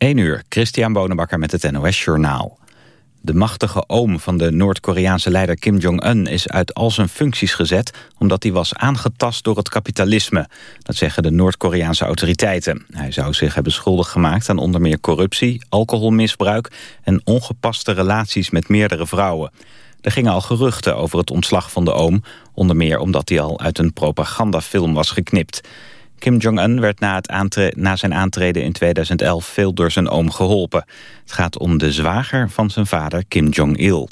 1 uur, Christian Bonenbakker met het NOS Journaal. De machtige oom van de Noord-Koreaanse leider Kim Jong-un is uit al zijn functies gezet omdat hij was aangetast door het kapitalisme. Dat zeggen de Noord-Koreaanse autoriteiten. Hij zou zich hebben schuldig gemaakt aan onder meer corruptie, alcoholmisbruik en ongepaste relaties met meerdere vrouwen. Er gingen al geruchten over het ontslag van de oom, onder meer omdat hij al uit een propagandafilm was geknipt. Kim Jong-un werd na, na zijn aantreden in 2011 veel door zijn oom geholpen. Het gaat om de zwager van zijn vader Kim Jong-il.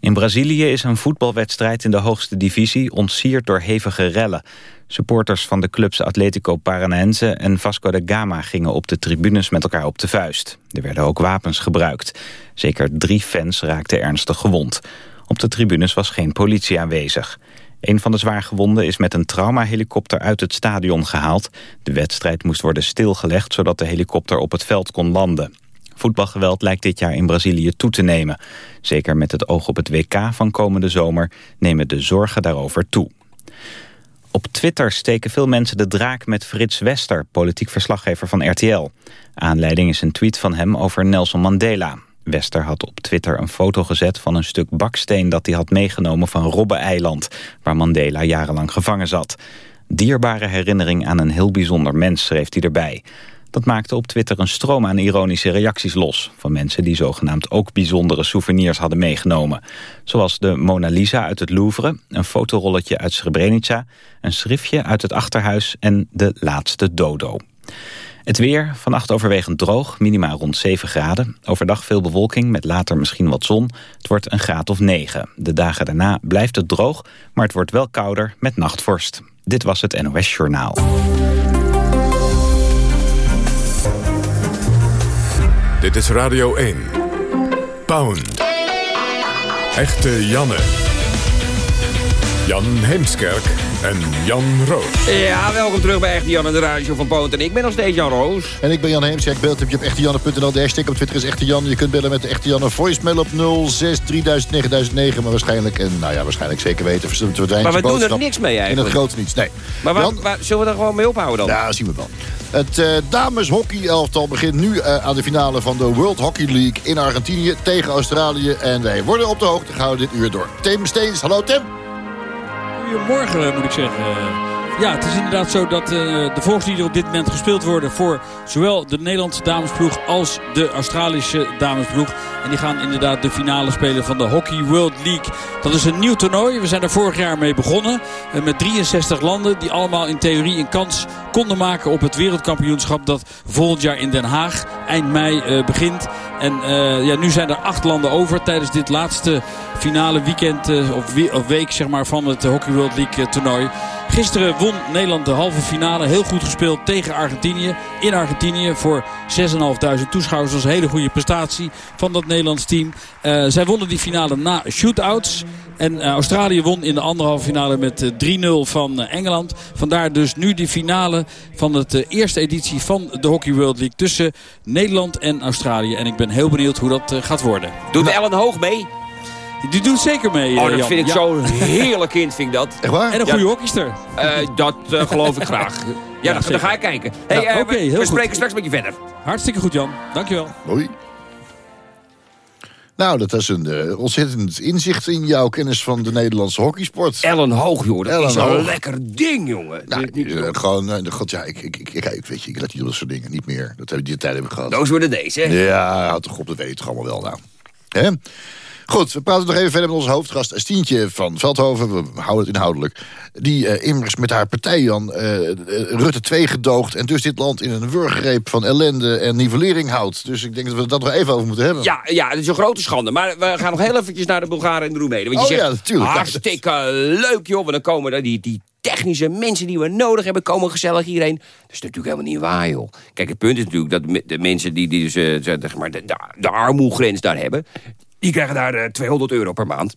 In Brazilië is een voetbalwedstrijd in de hoogste divisie ontsierd door hevige rellen. Supporters van de clubs Atletico Paranaense en Vasco da Gama gingen op de tribunes met elkaar op de vuist. Er werden ook wapens gebruikt. Zeker drie fans raakten ernstig gewond. Op de tribunes was geen politie aanwezig. Een van de zwaargewonden is met een traumahelikopter uit het stadion gehaald. De wedstrijd moest worden stilgelegd zodat de helikopter op het veld kon landen. Voetbalgeweld lijkt dit jaar in Brazilië toe te nemen. Zeker met het oog op het WK van komende zomer nemen de zorgen daarover toe. Op Twitter steken veel mensen de draak met Frits Wester, politiek verslaggever van RTL. Aanleiding is een tweet van hem over Nelson Mandela. Wester had op Twitter een foto gezet van een stuk baksteen dat hij had meegenomen van Robbe-eiland, waar Mandela jarenlang gevangen zat. Dierbare herinnering aan een heel bijzonder mens, schreef hij erbij. Dat maakte op Twitter een stroom aan ironische reacties los... van mensen die zogenaamd ook bijzondere souvenirs hadden meegenomen. Zoals de Mona Lisa uit het Louvre, een fotorolletje uit Srebrenica... een schriftje uit het Achterhuis en de laatste dodo. Het weer, vannacht overwegend droog, minimaal rond 7 graden. Overdag veel bewolking, met later misschien wat zon. Het wordt een graad of 9. De dagen daarna blijft het droog, maar het wordt wel kouder met nachtvorst. Dit was het NOS Journaal. Dit is Radio 1. Pound. Echte Janne. Jan Heemskerk en Jan Roos. Ja, welkom terug bij Echte Jan en de radio van Poont. En ik ben nog steeds Jan Roos. En ik ben Jan Heemskerk. Beeld heb je op echtejanne.nl. De hashtag op Twitter is Echte Jan. Je kunt bellen met de Echte Janne. Voicemail op 06 3000 9009. Maar waarschijnlijk, en nou ja, waarschijnlijk zeker weten... We maar we doen er niks mee eigenlijk. In het grote niets, nee. Maar waar, waar, zullen we er gewoon mee ophouden dan? Ja, zien we wel. Het uh, dameshockey-elftal begint nu uh, aan de finale van de World Hockey League in Argentinië tegen Australië. En wij worden op de hoogte gehouden dit uur door Tim Steens. Hallo Tim. Goedemorgen moet ik zeggen. Ja, het is inderdaad zo dat uh, de volksliederen op dit moment gespeeld worden... voor zowel de Nederlandse damesploeg als de Australische damesploeg. En die gaan inderdaad de finale spelen van de Hockey World League. Dat is een nieuw toernooi. We zijn er vorig jaar mee begonnen. Uh, met 63 landen die allemaal in theorie een kans konden maken... op het wereldkampioenschap dat volgend jaar in Den Haag eind mei begint. En ja, nu zijn er acht landen over tijdens dit laatste finale weekend we of, week zeg maar, van het Hockey World League toernooi. Gisteren won Nederland de halve finale. Heel goed gespeeld tegen Argentinië. In Argentinië voor 6.500 toeschouwers. Dat was een hele goede prestatie van dat Nederlands team. Uh, zij wonnen die finale na shootouts. En uh, Australië won in de anderhalve finale met uh, 3-0 van Engeland. Vandaar dus nu die finale van de eerste editie van de Hockey World League... tussen Nederland en Australië. En ik ben heel benieuwd hoe dat gaat worden. Doet Ellen Hoog mee? Die doet zeker mee, Oh, dat Jan. vind ik ja. zo'n heerlijk kind, vind ik dat. Echt waar? En een goede hockeyster. Uh, dat uh, geloof ik graag. Ja, ja dan, dan, ga ik kijken. Hey, ja, uh, okay, we, we spreken straks met je verder. Hartstikke goed, Jan. Dankjewel. Hoi. Nou, dat is een uh, ontzettend inzicht in jouw kennis van de Nederlandse hockeysport. Ellen Hoog, joh. Dat Ellen is een lekker ding, jongen. Nou, uh, gewoon, uh, god, ja, ik, ik, ik, ik, ik weet je, ik let niet op dat soort dingen, niet meer. Dat hebben die tijd hebben gehad. Doos worden deze, hè? Ja, houd toch op, dat weet je toch allemaal wel nou. Hè? Goed, we praten nog even verder met onze hoofdgast Stientje van Veldhoven. We houden het inhoudelijk. Die uh, immers met haar partij Jan uh, Rutte 2 gedoogt... en dus dit land in een wurggreep van ellende en nivellering houdt. Dus ik denk dat we dat nog even over moeten hebben. Ja, ja, het is een grote schande. Maar we gaan nog heel eventjes naar de Bulgaren en de Roemenen. Want je Oh zegt, ja, natuurlijk. hartstikke leuk, joh. Want dan komen er die, die technische mensen die we nodig hebben... komen gezellig hierheen. Dat is natuurlijk helemaal niet waar, joh. Kijk, het punt is natuurlijk dat de mensen die, die dus, zeg maar, de, de, de armoegrens daar hebben... die krijgen daar uh, 200 euro per maand.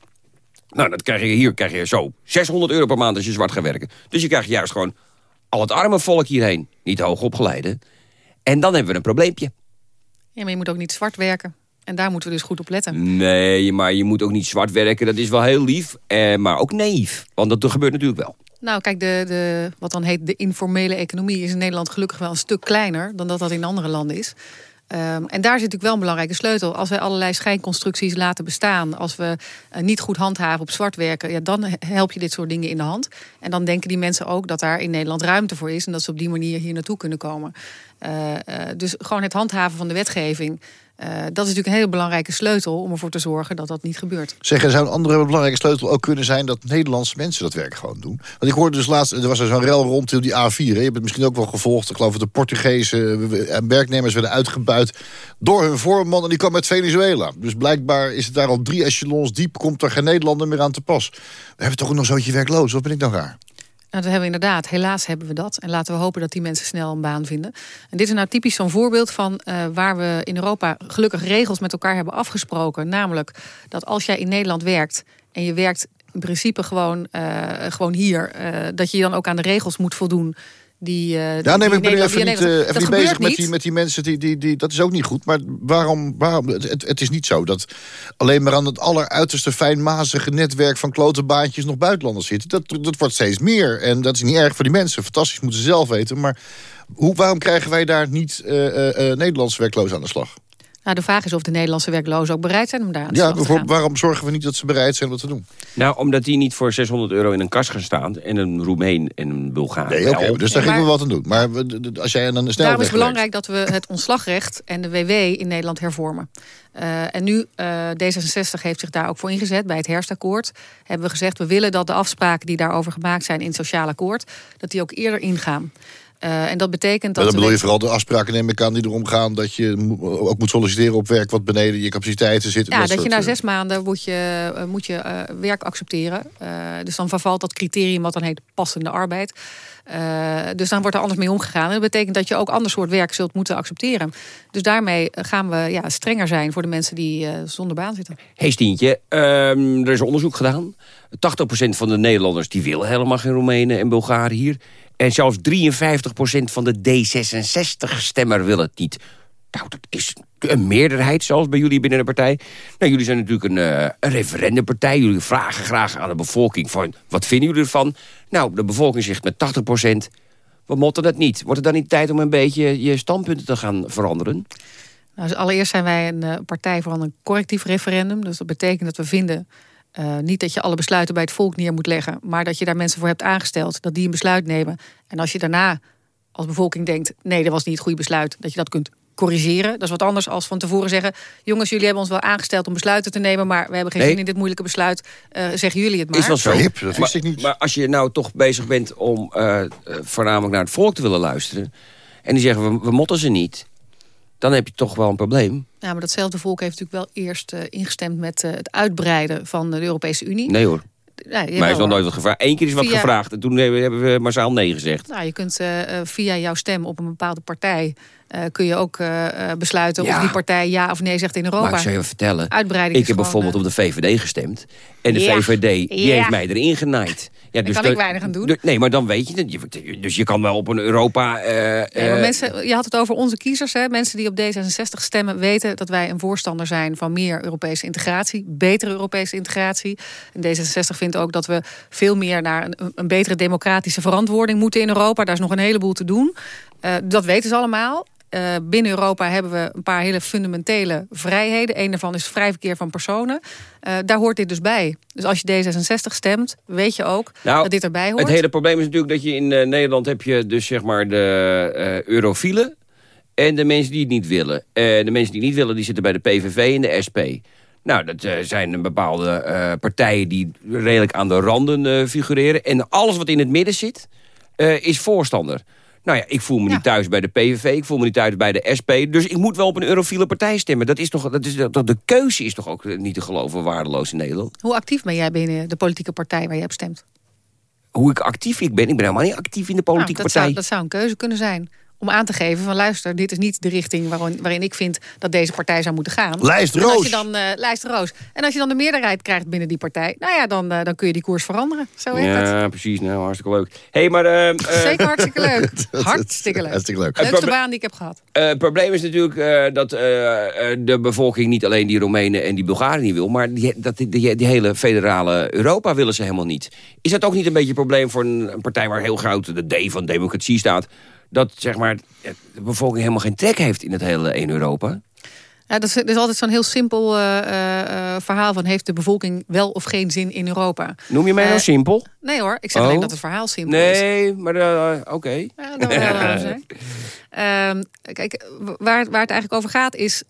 Nou, dat krijg je hier krijg je zo 600 euro per maand als je zwart gaat werken. Dus je krijgt juist gewoon al het arme volk hierheen. Niet hoog opgeleide. En dan hebben we een probleempje. Ja, maar je moet ook niet zwart werken. En daar moeten we dus goed op letten. Nee, maar je moet ook niet zwart werken. Dat is wel heel lief, eh, maar ook naïef. Want dat gebeurt natuurlijk wel. Nou, kijk, de, de, wat dan heet de informele economie is in Nederland gelukkig wel een stuk kleiner dan dat dat in andere landen is. Um, en daar zit natuurlijk wel een belangrijke sleutel. Als wij allerlei schijnconstructies laten bestaan, als we uh, niet goed handhaven op zwart werken, ja, dan help je dit soort dingen in de hand. En dan denken die mensen ook dat daar in Nederland ruimte voor is en dat ze op die manier hier naartoe kunnen komen. Uh, uh, dus gewoon het handhaven van de wetgeving. Uh, dat is natuurlijk een hele belangrijke sleutel om ervoor te zorgen dat dat niet gebeurt. Zeg, er zou een andere belangrijke sleutel ook kunnen zijn dat Nederlandse mensen dat werk gewoon doen. Want ik hoorde dus laatst, er was zo'n rel rond die A4. Hè. Je hebt het misschien ook wel gevolgd. Ik geloof dat de Portugese werknemers werden uitgebuit door hun voorman en die kwam uit Venezuela. Dus blijkbaar is het daar al drie echelons diep, komt er geen Nederlander meer aan te pas. We hebben toch nog zoiets werkloos, of ben ik dan raar? Nou, dat hebben we inderdaad. Helaas hebben we dat. En laten we hopen dat die mensen snel een baan vinden. En dit is nou typisch zo'n voorbeeld van uh, waar we in Europa gelukkig regels met elkaar hebben afgesproken. Namelijk dat als jij in Nederland werkt en je werkt in principe gewoon, uh, gewoon hier, uh, dat je dan ook aan de regels moet voldoen die, uh, ja, nee, maar ik ben even niet, uh, even niet bezig met die, met die mensen. Die, die, die, dat is ook niet goed. Maar waarom... waarom het, het is niet zo dat alleen maar aan het alleruiterste fijnmazige netwerk... van klote baantjes nog buitenlanders zitten. Dat, dat wordt steeds meer. En dat is niet erg voor die mensen. Fantastisch, moeten ze zelf weten. Maar hoe, waarom krijgen wij daar niet uh, Nederlandse werklozen aan de slag? Nou, de vraag is of de Nederlandse werklozen ook bereid zijn om daar aan de ja, te gaan. Waarom zorgen we niet dat ze bereid zijn om dat te doen? Nou, omdat die niet voor 600 euro in een kast gaan staan... en een Roemeen en een Bulgaar. Nee, oké, okay, dus daar gingen we wat aan doen. Maar als jij aan een snelweg Daarom is het belangrijk dat we het ontslagrecht en de WW in Nederland hervormen. Uh, en nu, uh, D66 heeft zich daar ook voor ingezet. Bij het herfstakkoord hebben we gezegd... we willen dat de afspraken die daarover gemaakt zijn in het sociaal akkoord... dat die ook eerder ingaan. Uh, en dat betekent dat. Maar dan bedoel je vooral de afspraken, neem ik aan, die erom gaan dat je ook moet solliciteren op werk wat beneden je capaciteiten zit. Ja, dat, dat je na zes maanden moet je, uh, moet je uh, werk accepteren. dus dan vervalt dat criterium wat dan heet passende arbeid. dus dan wordt er anders mee omgegaan. En dat betekent dat je ook ander soort werk zult moeten accepteren. Dus daarmee gaan we ja, strenger zijn voor de mensen die zonder baan zitten. Hey Stientje, um, er is onderzoek gedaan. 80% van de Nederlanders die willen helemaal geen Roemenen en Bulgaren hier. En zelfs 53% van de D66-stemmer wil het niet. Nou, dat is een meerderheid, zoals bij jullie binnen de partij. Nou, jullie zijn natuurlijk een, uh, een referendumpartij. Jullie vragen graag aan de bevolking van... wat vinden jullie ervan? Nou, de bevolking zegt met 80%... we motten dat niet. Wordt het dan niet tijd om een beetje je standpunten te gaan veranderen? Nou, dus allereerst zijn wij een uh, partij voor een correctief referendum. Dus dat betekent dat we vinden uh, niet dat je alle besluiten bij het volk neer moet leggen, maar dat je daar mensen voor hebt aangesteld, dat die een besluit nemen. En als je daarna als bevolking denkt, nee, dat was niet het goede besluit, dat je dat kunt corrigeren. Dat is wat anders als van tevoren zeggen... jongens, jullie hebben ons wel aangesteld om besluiten te nemen... maar we hebben geen nee. zin in dit moeilijke besluit. Uh, zeggen jullie het maar. Is wel zo. Hip, dat wist maar, ik niet. Maar als je nou toch bezig bent om uh, voornamelijk naar het volk te willen luisteren... en die zeggen, we, we motten ze niet dan heb je toch wel een probleem. Ja, maar datzelfde volk heeft natuurlijk wel eerst uh, ingestemd... met uh, het uitbreiden van de Europese Unie. Nee hoor. Ja, maar is nog nooit wat gevraagd. Eén keer is wat via... gevraagd en toen hebben we massaal nee gezegd. Nou, je kunt uh, via jouw stem op een bepaalde partij... Uh, kun je ook uh, besluiten ja. of die partij ja of nee zegt in Europa. Maar ik zou je vertellen. Uitbreiding ik heb bijvoorbeeld op de VVD gestemd. En de ja. VVD die heeft mij erin genaaid. Ja, dus Daar kan ik weinig aan doen. Nee, maar dan weet je het. Dus je kan wel op een Europa... Uh, nee, maar mensen, je had het over onze kiezers. Hè? Mensen die op D66 stemmen weten dat wij een voorstander zijn... van meer Europese integratie. Betere Europese integratie. En D66 vindt ook dat we veel meer naar een, een betere democratische verantwoording moeten in Europa. Daar is nog een heleboel te doen. Uh, dat weten ze allemaal. Uh, binnen Europa hebben we een paar hele fundamentele vrijheden. Een daarvan is vrij verkeer van personen. Uh, daar hoort dit dus bij. Dus als je D66 stemt, weet je ook nou, dat dit erbij hoort. Het hele probleem is natuurlijk dat je in uh, Nederland heb je dus zeg maar de eurofielen en de mensen die het niet willen. de mensen die het niet willen, die zitten bij de PVV en de SP. Nou, dat zijn bepaalde partijen die redelijk aan de randen figureren. En alles wat in het midden zit, is voorstander. Nou ja, ik voel me ja. niet thuis bij de PVV, ik voel me niet thuis bij de SP. Dus ik moet wel op een eurofiele partij stemmen. Dat is toch, dat is, dat, de keuze is toch ook niet te geloven waardeloos in Nederland. Hoe actief ben jij binnen de politieke partij waar je op stemt? Hoe ik actief ik ben? Ik ben helemaal niet actief in de politieke nou, dat partij. Zou, dat zou een keuze kunnen zijn. Om aan te geven van luister, dit is niet de richting waarin, waarin ik vind dat deze partij zou moeten gaan. Lijst En als Roos. je dan, eh, lijst Roos. En als je dan de meerderheid krijgt binnen die partij, nou ja, dan, eh, dan kun je die koers veranderen. Zo dat. Ja, precies. Nou, hartstikke leuk. hey, maar eh, eh, Zeker hartstikke leuk. Hartstikke leuk. Hartstikke leuk. Leukste proble- baan die ik heb gehad. eh, het probleem is natuurlijk eh, dat eh, eh, de bevolking niet alleen die Roemenen en die Bulgaren niet wil... maar die, dat, die, die, die hele federale Europa willen ze helemaal niet. Is dat ook niet een beetje een probleem voor een, een partij waar heel groot de D van democratie staat... dat zeg maar, de bevolking helemaal geen trek heeft in het hele één Europa? Ja, dat, is, dat is altijd zo'n heel simpel eh, eh, eh, verhaal van... heeft de bevolking wel of geen zin in Europa? Noem je mij nou Eh, simpel? Nee hoor, ik zeg Oh. alleen dat het verhaal simpel is. Nee, maar oké. Ja, dat wel. Ehm, kijk, waar, waar het eigenlijk over gaat is...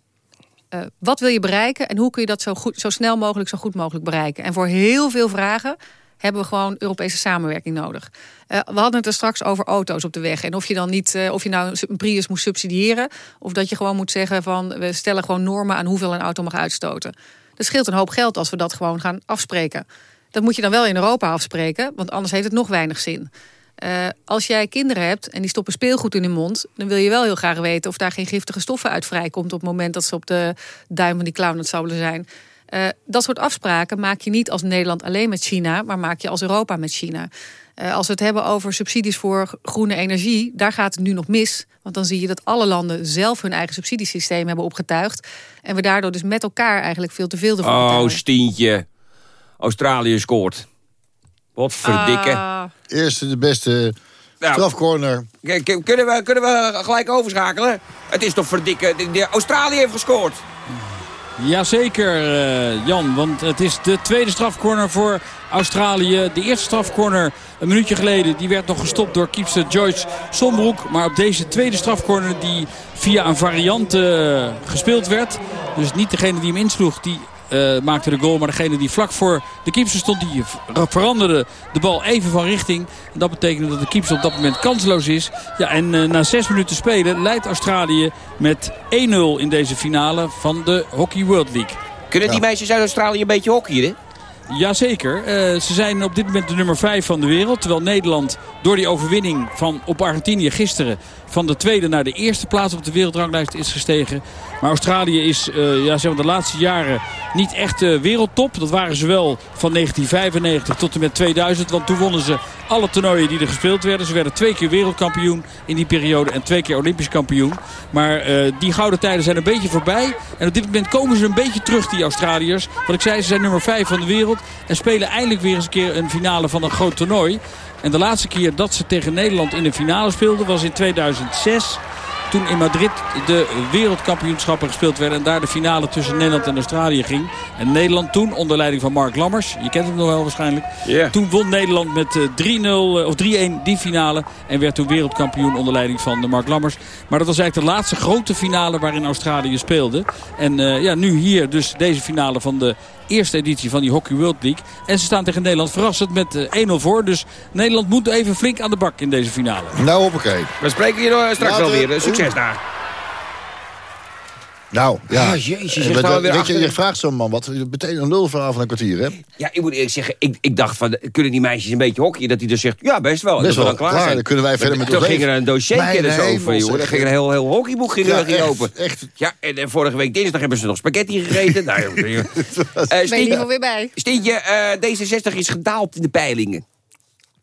wat wil je bereiken en hoe kun je dat zo, goed, zo snel mogelijk, zo goed mogelijk bereiken? En voor heel veel vragen hebben we gewoon Europese samenwerking nodig. Eh, we hadden het er straks over auto's op de weg. En of je dan niet, eh, of je nou een Prius moet subsidiëren... of dat je gewoon moet zeggen van... we stellen gewoon normen aan hoeveel een auto mag uitstoten. Dat scheelt een hoop geld als we dat gewoon gaan afspreken. Dat moet je dan wel in Europa afspreken, want anders heeft het nog weinig zin. Eh, als jij kinderen hebt en die stoppen speelgoed in hun mond... dan wil je wel heel graag weten of daar geen giftige stoffen uit vrijkomt... op het moment dat ze op de duim van die clown zouden zijn. Eh, dat soort afspraken maak je niet als Nederland alleen met China... maar maak je als Europa met China. Eh, als we het hebben over subsidies voor groene energie... daar gaat het nu nog mis. Want dan zie je dat alle landen zelf hun eigen subsidiesysteem hebben opgetuigd. En we daardoor dus met elkaar eigenlijk veel te veel ervan Oh, betalen. Stientje. Australië scoort. Wat verdikke. Ah, Eerste de beste Nou. strafcorner. Kunnen we, kunnen we gelijk overschakelen? Het is toch verdikke... de- de- Australië heeft gescoord. Jazeker, eh, Jan. Want het is de tweede strafcorner voor Australië. De eerste strafcorner een minuutje geleden. Die werd nog gestopt door keepster Joyce Sombroek. Maar op deze tweede strafcorner die via een variant eh, gespeeld werd. Dus niet degene die hem insloeg. Die eh, maakte de goal. Maar degene die vlak voor de keeper stond. Die ver- veranderde de bal even van richting. En dat betekende dat de keeper op dat moment kansloos is. Ja, en eh, na zes minuten spelen leidt Australië met 1-0 in deze finale van de Hockey World League. Kunnen die meisjes uit Australië een beetje hockeyen? Jazeker. Eh ze zijn op dit moment de nummer 5 van de wereld. Terwijl Nederland door die overwinning van op Argentinië gisteren... van de tweede naar de eerste plaats op de wereldranglijst is gestegen. Maar Australië is eh, ja, zeg maar de laatste jaren niet echt eh, wereldtop. Dat waren ze wel van 1995 tot en met 2000. Want toen wonnen ze alle toernooien die er gespeeld werden. Ze werden twee keer wereldkampioen in die periode en twee keer olympisch kampioen. Maar eh, die gouden tijden zijn een beetje voorbij. En op dit moment komen ze een beetje terug, die Australiërs. Wat ik zei, ze zijn nummer 5 van de wereld. En spelen eindelijk weer eens een keer een finale van een groot toernooi. En de laatste keer dat ze tegen Nederland in de finale speelden was in 2006. Toen in Madrid de wereldkampioenschappen gespeeld werden. En daar de finale tussen Nederland en Australië ging. En Nederland toen onder leiding van Mark Lammers. Je kent hem nog wel waarschijnlijk. Toen won Nederland met eh, 3-0 eh, of 3-1 die finale. En werd toen wereldkampioen onder leiding van eh, Mark Lammers. Maar dat was eigenlijk de laatste grote finale waarin Australië speelde. En eh, ja, nu hier dus deze finale van de eerste editie van die Hockey World League. En ze staan tegen Nederland verrassend met eh, 1-0 voor. Dus Nederland moet even flink aan de bak in deze finale. Nou, hoppakee. We spreken je eh, straks wel weer. Eh, Succes daar. Nou, ja. Ah, jezus, je Eh, weet je, achter. je vraagt zo'n man wat. Meteen een lulverhaal van een kwartier, hè? Ja, ik moet eerlijk zeggen, ik, ik dacht van, kunnen die meisjes een beetje hockeyen? Dat hij dus zegt, ja, best wel. En Best dat we wel, dan klaar, klaar, zijn. dan kunnen wij verder met Toen ging er een dossierkennis Mijn over, joh. Dan ging er een heel, heel hockeyboek ging, Ja, er- echt, open. echt. Ja, en, en vorige week dinsdag hebben ze nog spaghetti gegeten. nou, joh, joh. Eh, ben je Stientje, weer bij. Stientje, eh, D66 is gedaald in de peilingen.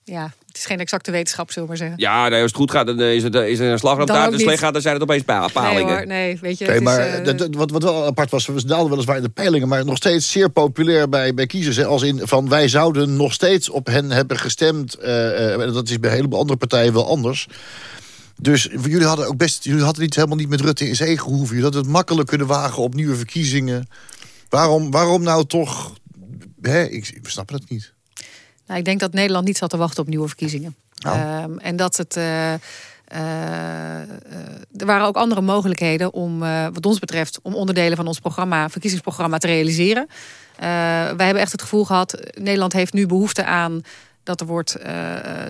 Ja, het is geen exacte wetenschap, zullen we maar zeggen. Ja, als het goed gaat, dan eh, is, het, eh, is er een slagroom Dan daar. ook Als het slecht gaat, dan zijn het opeens pa- palingen. Nee hoor, nee, weet je. Oké, het is, maar eh, dat- wat, wat wel apart was, we daalden weliswaar in de peilingen... maar nog steeds zeer populair bij, bij kiezers. Hè, als in van wij zouden nog steeds op hen hebben gestemd. eh, eh, dat is bij een heleboel andere partijen wel anders. Dus jullie hadden ook best, jullie hadden niet, helemaal niet met Rutte in zee gehoeven. Jullie hadden het makkelijk kunnen wagen op nieuwe verkiezingen. Waarom, waarom nou toch... Hè, ik, we snappen het niet. Nou, ik denk dat Nederland niet zat te wachten op nieuwe verkiezingen. Nou. Ehm, en dat het. eh, eh, eh, er waren ook andere mogelijkheden om, wat ons betreft, om onderdelen van ons programma, verkiezingsprogramma te realiseren. Wij hebben echt het gevoel gehad, Nederland heeft nu behoefte aan dat er wordt, eh,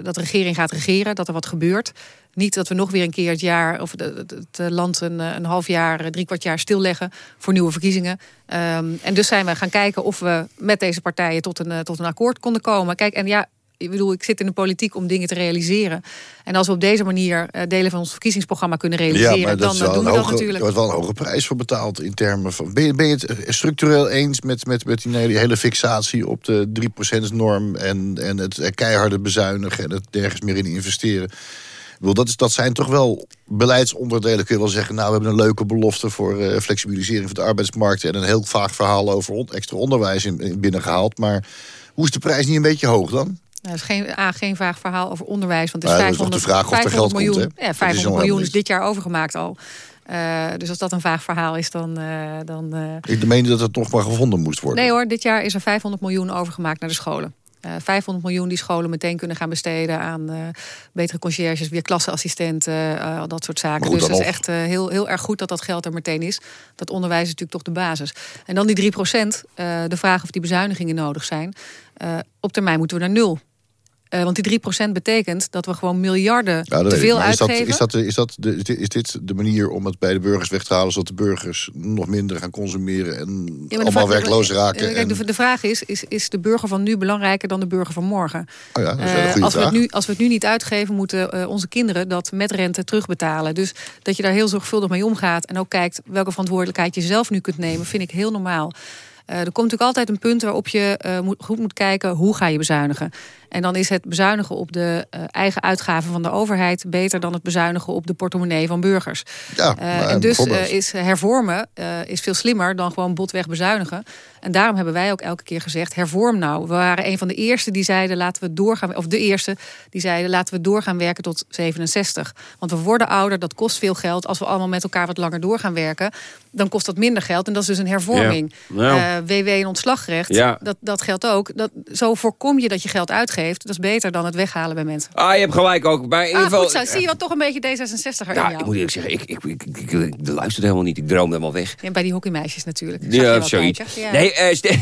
dat de regering gaat regeren, dat er wat gebeurt. Niet dat we nog weer een keer het jaar of het eh, land een, eh, een half jaar, drie kwart jaar stilleggen voor nieuwe verkiezingen. Ehm, en dus zijn we gaan kijken of we met deze partijen tot een, eh, tot een akkoord konden komen. Kijk, en ja, ik bedoel, ik zit in de politiek om dingen te realiseren. En als we op deze manier eh, delen van ons verkiezingsprogramma kunnen realiseren, dan wel doen we dat natuurlijk. Er wordt wel een hoge prijs voor betaald in termen van. Ben je, ben je het eh, structureel eens met, met, met die hele- fixatie op de 3%-norm en, en het eh, keiharde bezuinigen en het nergens meer in investeren? Dat, is, dat zijn toch wel beleidsonderdelen, kun je wel zeggen. Nou, we hebben een leuke belofte voor eh, flexibilisering van de arbeidsmarkt en een heel vaag verhaal over on- extra onderwijs in, in binnengehaald. Maar hoe is de prijs niet een beetje hoog dan? Nou, dat is geen, A, geen vaag verhaal over onderwijs. Want het is dat is nog 500, de vraag of er 500 geld miljoen, komt? Ja, Dat is 500 nog miljoen is dit jaar overgemaakt al. Eh, dus als dat een vaag verhaal is, dan... eh, dan eh, Ik meende dat het nog maar gevonden moest worden. Nee hoor, dit jaar is er 500 miljoen overgemaakt naar de scholen. Eh 500 miljoen die scholen meteen kunnen gaan besteden aan betere conciërges, weer klasseassistenten, al dat soort zaken. Goed, dus dan het is echt heel, heel erg goed dat dat geld er meteen is. Dat onderwijs is natuurlijk toch de basis. En dan die 3 procent, de vraag of die bezuinigingen nodig zijn. Op termijn moeten we naar nul. Eh, want die 3% betekent dat we gewoon miljarden Ja, te veel Maar is dat, uitgeven. is, dat, is, dat is dit de manier om het bij de burgers weg te halen... zodat de burgers nog minder gaan consumeren en Ja, allemaal vraag- werkloos eh, raken? kijk, en, de, vraag is, is, is de burger van nu belangrijker dan de burger van morgen? oh ja, dat is wel een Eh, als, we het nu, als we het nu niet uitgeven, moeten onze kinderen dat met rente terugbetalen. Dus dat je daar heel zorgvuldig mee omgaat en ook kijkt welke verantwoordelijkheid je zelf nu kunt nemen, vind ik heel normaal. Eh, er komt natuurlijk altijd een punt waarop je eh, moet, goed moet kijken hoe ga je bezuinigen. En dan is het bezuinigen op de eh, eigen uitgaven van de overheid beter dan het bezuinigen op de portemonnee van burgers. Ja, en dus is hervormen is veel slimmer dan gewoon botweg bezuinigen. En daarom hebben wij ook elke keer gezegd: hervorm nou. We waren een van de eerste die zeiden: laten we doorgaan. Of de eerste die zeiden: laten we doorgaan werken tot 67. Want we worden ouder, dat kost veel geld. Als we allemaal met elkaar wat langer door gaan werken, dan kost dat minder geld. En dat is dus een hervorming. Ja. Nou. Eh, WW en ontslagrecht, Ja. dat, dat geldt ook. Dat, zo voorkom je dat je geld uitgeeft. Dat is beter dan het weghalen bij mensen. Ah, je hebt gelijk ook. Maar in ieder Ah, geval... goed zo. Zie je wat toch een beetje D66er in Ja, jou? ik moet eerlijk zeggen, ik, ik, ik, ik, helemaal niet. Ik droom helemaal weg. Ja, bij die hockeymeisjes natuurlijk. Ja, zoiets. Ja. Nee, eh St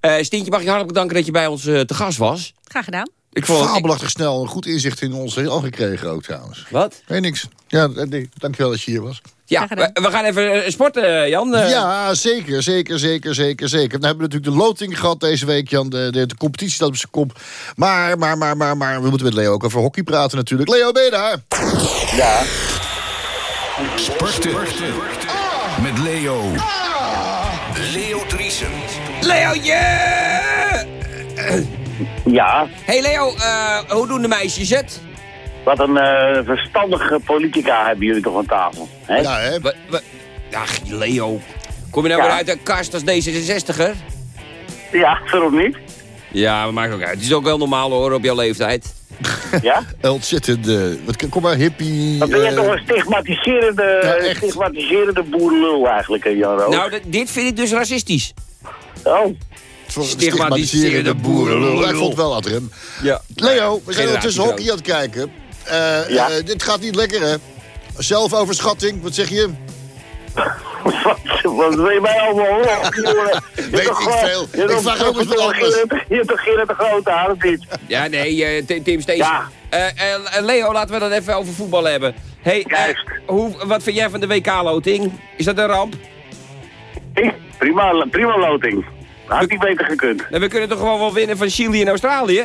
eh, Stientje, mag ik je hartelijk bedanken dat je bij ons eh, te gast was. Graag gedaan. Ik vond Fabelachtig snel een goed inzicht in ons al gekregen ook trouwens. Wat? Nee, niks. Ja, nee, dankjewel dat je hier was. Ja, we, we gaan even sporten, Jan. Eh, Ja, zeker, zeker, zeker, zeker, zeker. Dan hebben we natuurlijk de loting gehad deze week, Jan. De, de, de competitie staat op zijn kop. Maar, maar, maar, maar, maar, we moeten met Leo ook over hockey praten natuurlijk. Leo, ben je daar? Sporten. Met Leo. Leo Driesen. Leo, yeah! Ja, Hey Leo, eh, hoe doen de meisjes het? wat een eh, verstandige politica hebben jullie toch aan tafel. Hè? Ja, hè? Wa- Ach, Leo. Kom je nou Ja. weer uit de kast als D66er? Ja, waarom niet? Ja, maar maakt ook uit. Het is ook wel normaal hoor, op jouw leeftijd. Ja? Ontzettend, wat, kom maar, hippie. Dan ben je eh, toch een stigmatiserende, Ja, echt. stigmatiserende boerenlul eigenlijk, hè, Jan Roos? Nou, dit vind ik dus racistisch. Oh, stigmatiserende boerenlul. Ja, Ik vond het wel, Adrem. Ja. Leo, we zijn ondertussen hockey aan het kijken. Eh, Ja. eh, dit gaat niet lekker, hè? Zelfoverschatting, wat zeg je? wat, wat wil je mij allemaal horen? jongen? Je hebt Weet toch ik veel. je Ik vraag ook eens wat je hebt toch anders. Gerrit- Je hebt toch Gerrit de Grote aan, of niet? Ja, nee, eh, T- Tim Stees. Ja. Eh, eh, Leo, laten we dan even over voetbal hebben. Hey, eh, hoe, wat vind jij van de WK-loting? Is dat een ramp? Prima, prima loting. Had niet beter gekund. Nou, we kunnen toch gewoon wel winnen van Chili en Australië?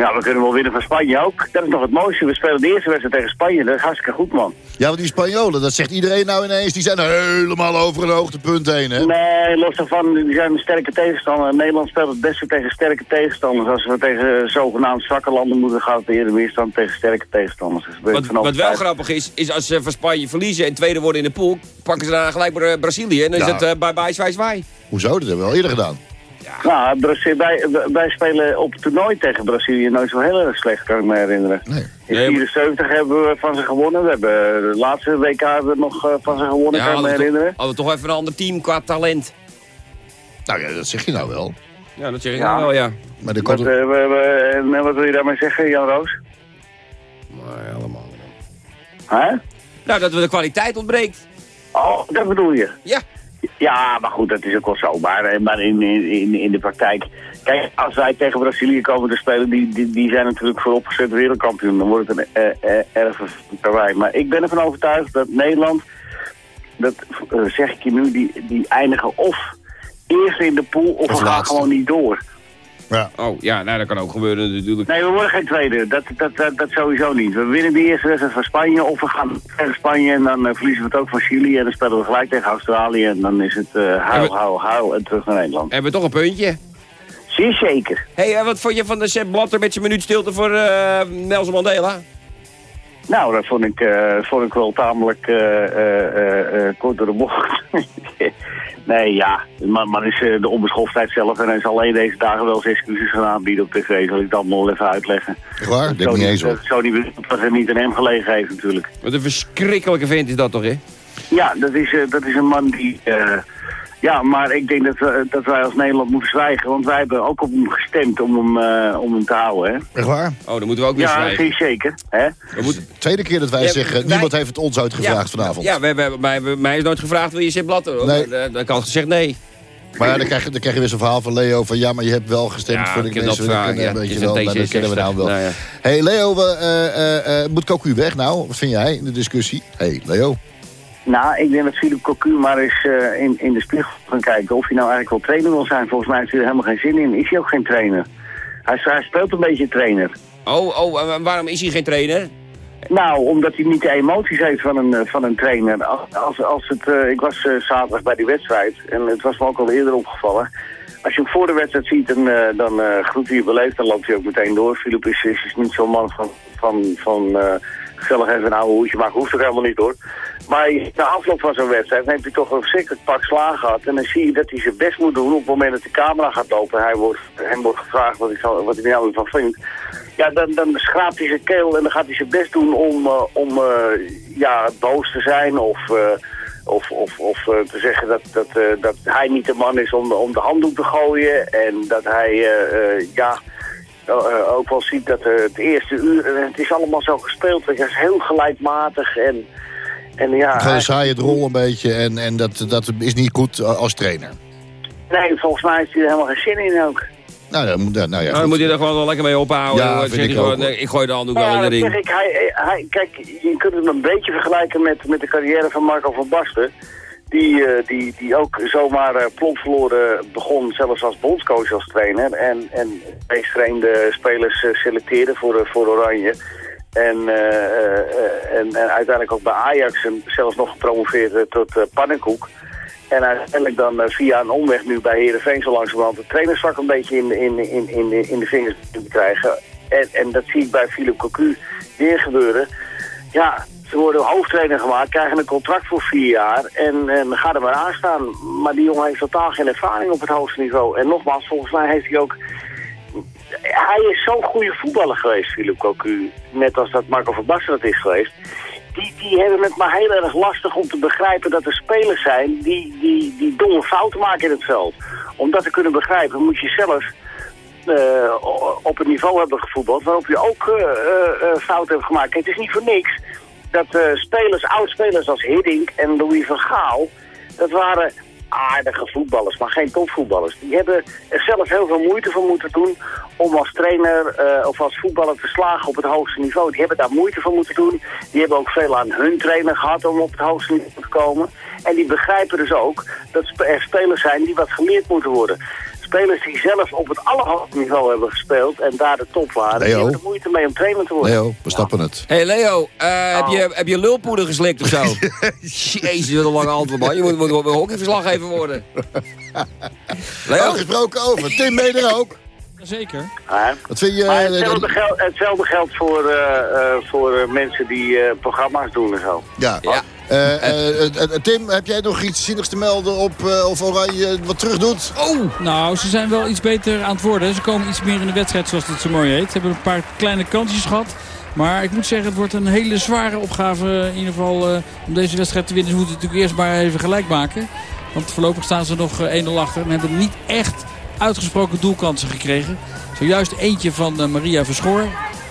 Ja, we kunnen wel winnen van Spanje ook. Dat is nog het mooiste. We spelen de eerste wedstrijd tegen Spanje. Dat is hartstikke goed, man. Ja, want die Spanjolen, dat zegt iedereen nou ineens. Die zijn helemaal over een hoogtepunt heen, hè? Nee, los daarvan, die zijn een sterke tegenstander. Nederland speelt het beste tegen sterke tegenstanders. Als we tegen zogenaamd zwakke landen moeten, gaat het eerder weerstand tegen sterke tegenstanders. Daar Wat, wat wel grappig is, is als ze van Spanje verliezen en tweede worden in de pool, pakken ze daarna gelijk bij eh, Brazilië. En dan is het eh, bye bye, zwaai, zwaai. Hoezo? Dat hebben we al eerder gedaan. Nou, Brazilië, wij, wij spelen op het toernooi tegen Brazilië nooit zo heel erg slecht, kan ik me herinneren. Nee. In Nee, maar- 74 hebben we van ze gewonnen. We hebben de laatste WK hebben we nog eh, van ze gewonnen, Ja, kan ik me hadden we, toch, herinneren. hadden we toch even een ander team qua talent. Nou ja, dat zeg je nou wel. Ja, dat zeg ik Ja. nou wel, ja. Maar de Wat, kon... eh, we, we- en wat wil je daarmee zeggen, Jan Roos? Maar helemaal niet. Hè? Nou, dat we de kwaliteit ontbreekt. Oh, dat bedoel je? Ja. Ja, maar goed, dat is ook wel zo. Maar, eh, maar in, in, in de praktijk... Kijk, als wij tegen Brazilië komen te spelen... die, die, die zijn natuurlijk vooropgezet wereldkampioen. Dan wordt het een eh, eh, erg. Maar ik ben ervan overtuigd dat Nederland... dat eh, zeg ik je nu, die, die eindigen of eerst in de pool... of, Of we gaan gewoon niet door. Ja. Oh, ja, nou, dat kan ook gebeuren natuurlijk. Nee, we worden geen tweede. Dat, dat, dat, dat sowieso niet. We winnen de eerste wedstrijd van Spanje of we gaan tegen Spanje en dan eh, verliezen we het ook van Chili. En dan spelen we gelijk tegen Australië en dan is het eh huil, huil, huil en terug naar Nederland. Hebben we toch een puntje? Zeer zeker. Hé, hey, wat vond je van de Sepp Blatter met zijn minuut stilte voor eh, Nelson Mandela? Nou, dat vond ik, eh, vond ik wel tamelijk eh, eh, kort door de bocht. nee, ja, man, man is de onbeschoftheid zelf en hij is alleen deze dagen wel zijn excuses gaan aanbieden op tv. Zal ik dat nog even uitleggen. Echt waar? Denk Zo niet eens dat hoor. zo niet dat het niet aan hem gelegen heeft natuurlijk. Wat een verschrikkelijke vent is dat toch, hè? Ja, dat is, eh, dat is een man die... ja, maar ik denk dat, we, dat wij als Nederland moeten zwijgen. Want wij hebben ook op hem gestemd om hem, eh, om hem te houden. Hè? Echt waar? Oh, dan moeten we ook weer Ja, zwijgen. zeer zeker. Hè? We moeten... Tweede keer dat wij Ja, zeggen, wij- niemand heeft het ons uitgevraagd vanavond. Ja, we hebben, mij, mij is nooit gevraagd, wil je Sepp Blatter? Nee. Eh, Dan kan gezegd nee. Maar ja, dan krijg, je, dan krijg je weer zo'n verhaal van Leo van ja, maar je hebt wel gestemd Ja, voor de dat mensen. kunnen- ja. weet je wel, nou, dat kennen we nou wel. Nou ja. hey, Leo, we, eh, eh, eh, moet Cocu weg nou? Wat vind jij in de discussie? hey, Leo. Nou, ik denk dat Philip Cocu maar eens eh, in, in de spiegel gaan kijken of hij nou eigenlijk wel trainer wil zijn. Volgens mij heeft hij er helemaal geen zin in. Is hij ook geen trainer? Hij, hij speelt een beetje trainer. Oh, oh, en waarom is hij geen trainer? Nou, omdat hij niet de emoties heeft van een, eh, van een trainer. Als, als, als het, eh, ik was zaterdag bij die wedstrijd en het was me ook al eerder opgevallen. Als je hem voor de wedstrijd ziet, en, dan groet hij je beleefd, dan loopt hij ook meteen door. Philip is, is, is niet zo'n man van, van, van gezellig even een oude hoedje maken. Hoeft er helemaal niet hoor. Maar na afloop van zo'n wedstrijd heeft hij toch een verschrikkelijk pak slaag gehad. En dan zie je dat hij zijn best moet doen op het moment dat de camera gaat lopen. Hij wordt, hem wordt gevraagd wat, ik, wat hij er nou van vindt. Ja, dan, dan schraapt hij zijn keel en dan gaat hij zijn best doen om, eh, om eh, ja, boos te zijn of, eh, of, of, of te zeggen dat, dat, dat hij niet de man is om, om de handdoek te gooien. En dat hij, ja, eh, eh, ook wel ziet dat eh, het eerste uur, en het is allemaal zo gespeeld, het is heel gelijkmatig en... En ja, Gewoon hij- saai het rol een beetje en, en dat, dat is niet goed eh, als trainer. nee, volgens mij heeft hij er helemaal geen zin in ook. Nou, dan, moet- nou ja, Nou, dan moet hij er gewoon wel lekker mee ophouden. Ja, zeg ik hij gewoon, ook, hoor. nee, ik gooi de handdoek wel in de zeg ring. ik. Hij, hij, kijk, je kunt hem een beetje vergelijken met, met de carrière van Marco van Basten. Die, eh, die, die ook zomaar eh, plomp verloren begon, zelfs als bondscoach als trainer. En, en spelers eh, selecteerde voor, voor Oranje. En, en, en uiteindelijk ook bij Ajax en zelfs nog gepromoveerd tot eh, pannenkoek. En uiteindelijk dan via een omweg nu bij Heerenveen zo langzamerhand het trainersvak een beetje in, in, in, in, in de vingers te krijgen. En, en dat zie ik bij Philip Cocu weer gebeuren. Ja, ze worden hoofdtrainer gemaakt, krijgen een contract voor vier jaar en, en gaan er maar aan staan. Maar die jongen heeft totaal geen ervaring op het hoogste niveau. En nogmaals, volgens mij heeft hij ook... Hij is zo'n goede voetballer geweest, Philip Cocu. Net als dat Marco van Basten dat is geweest. Die, die hebben het maar heel erg lastig om te begrijpen dat er spelers zijn die, die, die domme fouten maken in het veld. Om dat te kunnen begrijpen moet je zelf eh, op het niveau hebben gevoetbald waarop je ook eh, eh, fouten hebt gemaakt. Het is niet voor niks dat eh, spelers, oud-spelers als Hiddink en Louis van Gaal, dat waren aardige voetballers, maar geen topvoetballers. Die hebben er zelf heel veel moeite voor moeten doen om als trainer eh, of als voetballer te slagen op het hoogste niveau. Die hebben daar moeite voor moeten doen. Die hebben ook veel aan hun trainer gehad om op het hoogste niveau te komen. En die begrijpen dus ook dat er spelers zijn die wat geleerd moeten worden. Spelers die zelf op het allerhoogste niveau hebben gespeeld en daar de top waren, die hebben er moeite mee om trainer te worden. Leo, we snappen het. Hé hey Leo, eh, heb, Oh. je, heb je lulpoeder geslikt of zo? Jezus, wat een lange antwoord man. Je moet, moet, moet een hockeyverslaggever worden. Leo? Oh, gesproken over. Tim, ben je er ook? Zeker. Wat vind je... Maar eh, hetzelfde, gel- hetzelfde geldt voor, eh, eh, voor eh, mensen die eh, programma's doen en zo. ja. Ja. Eh, eh, eh, Tim, heb jij nog iets zinnigs te melden op of Oranje wat terug doet? Oh! Nou, ze zijn wel iets beter aan het worden. Ze komen iets meer in de wedstrijd, zoals het zo mooi heet. Ze hebben een paar kleine kansjes gehad. Maar ik moet zeggen, het wordt een hele zware opgave in ieder geval om deze wedstrijd te winnen. Ze moeten natuurlijk eerst maar even gelijk maken. Want voorlopig staan ze nog eh, 1-0 achter en hebben niet echt uitgesproken doelkansen gekregen. Zojuist eentje van Maria Verschoor,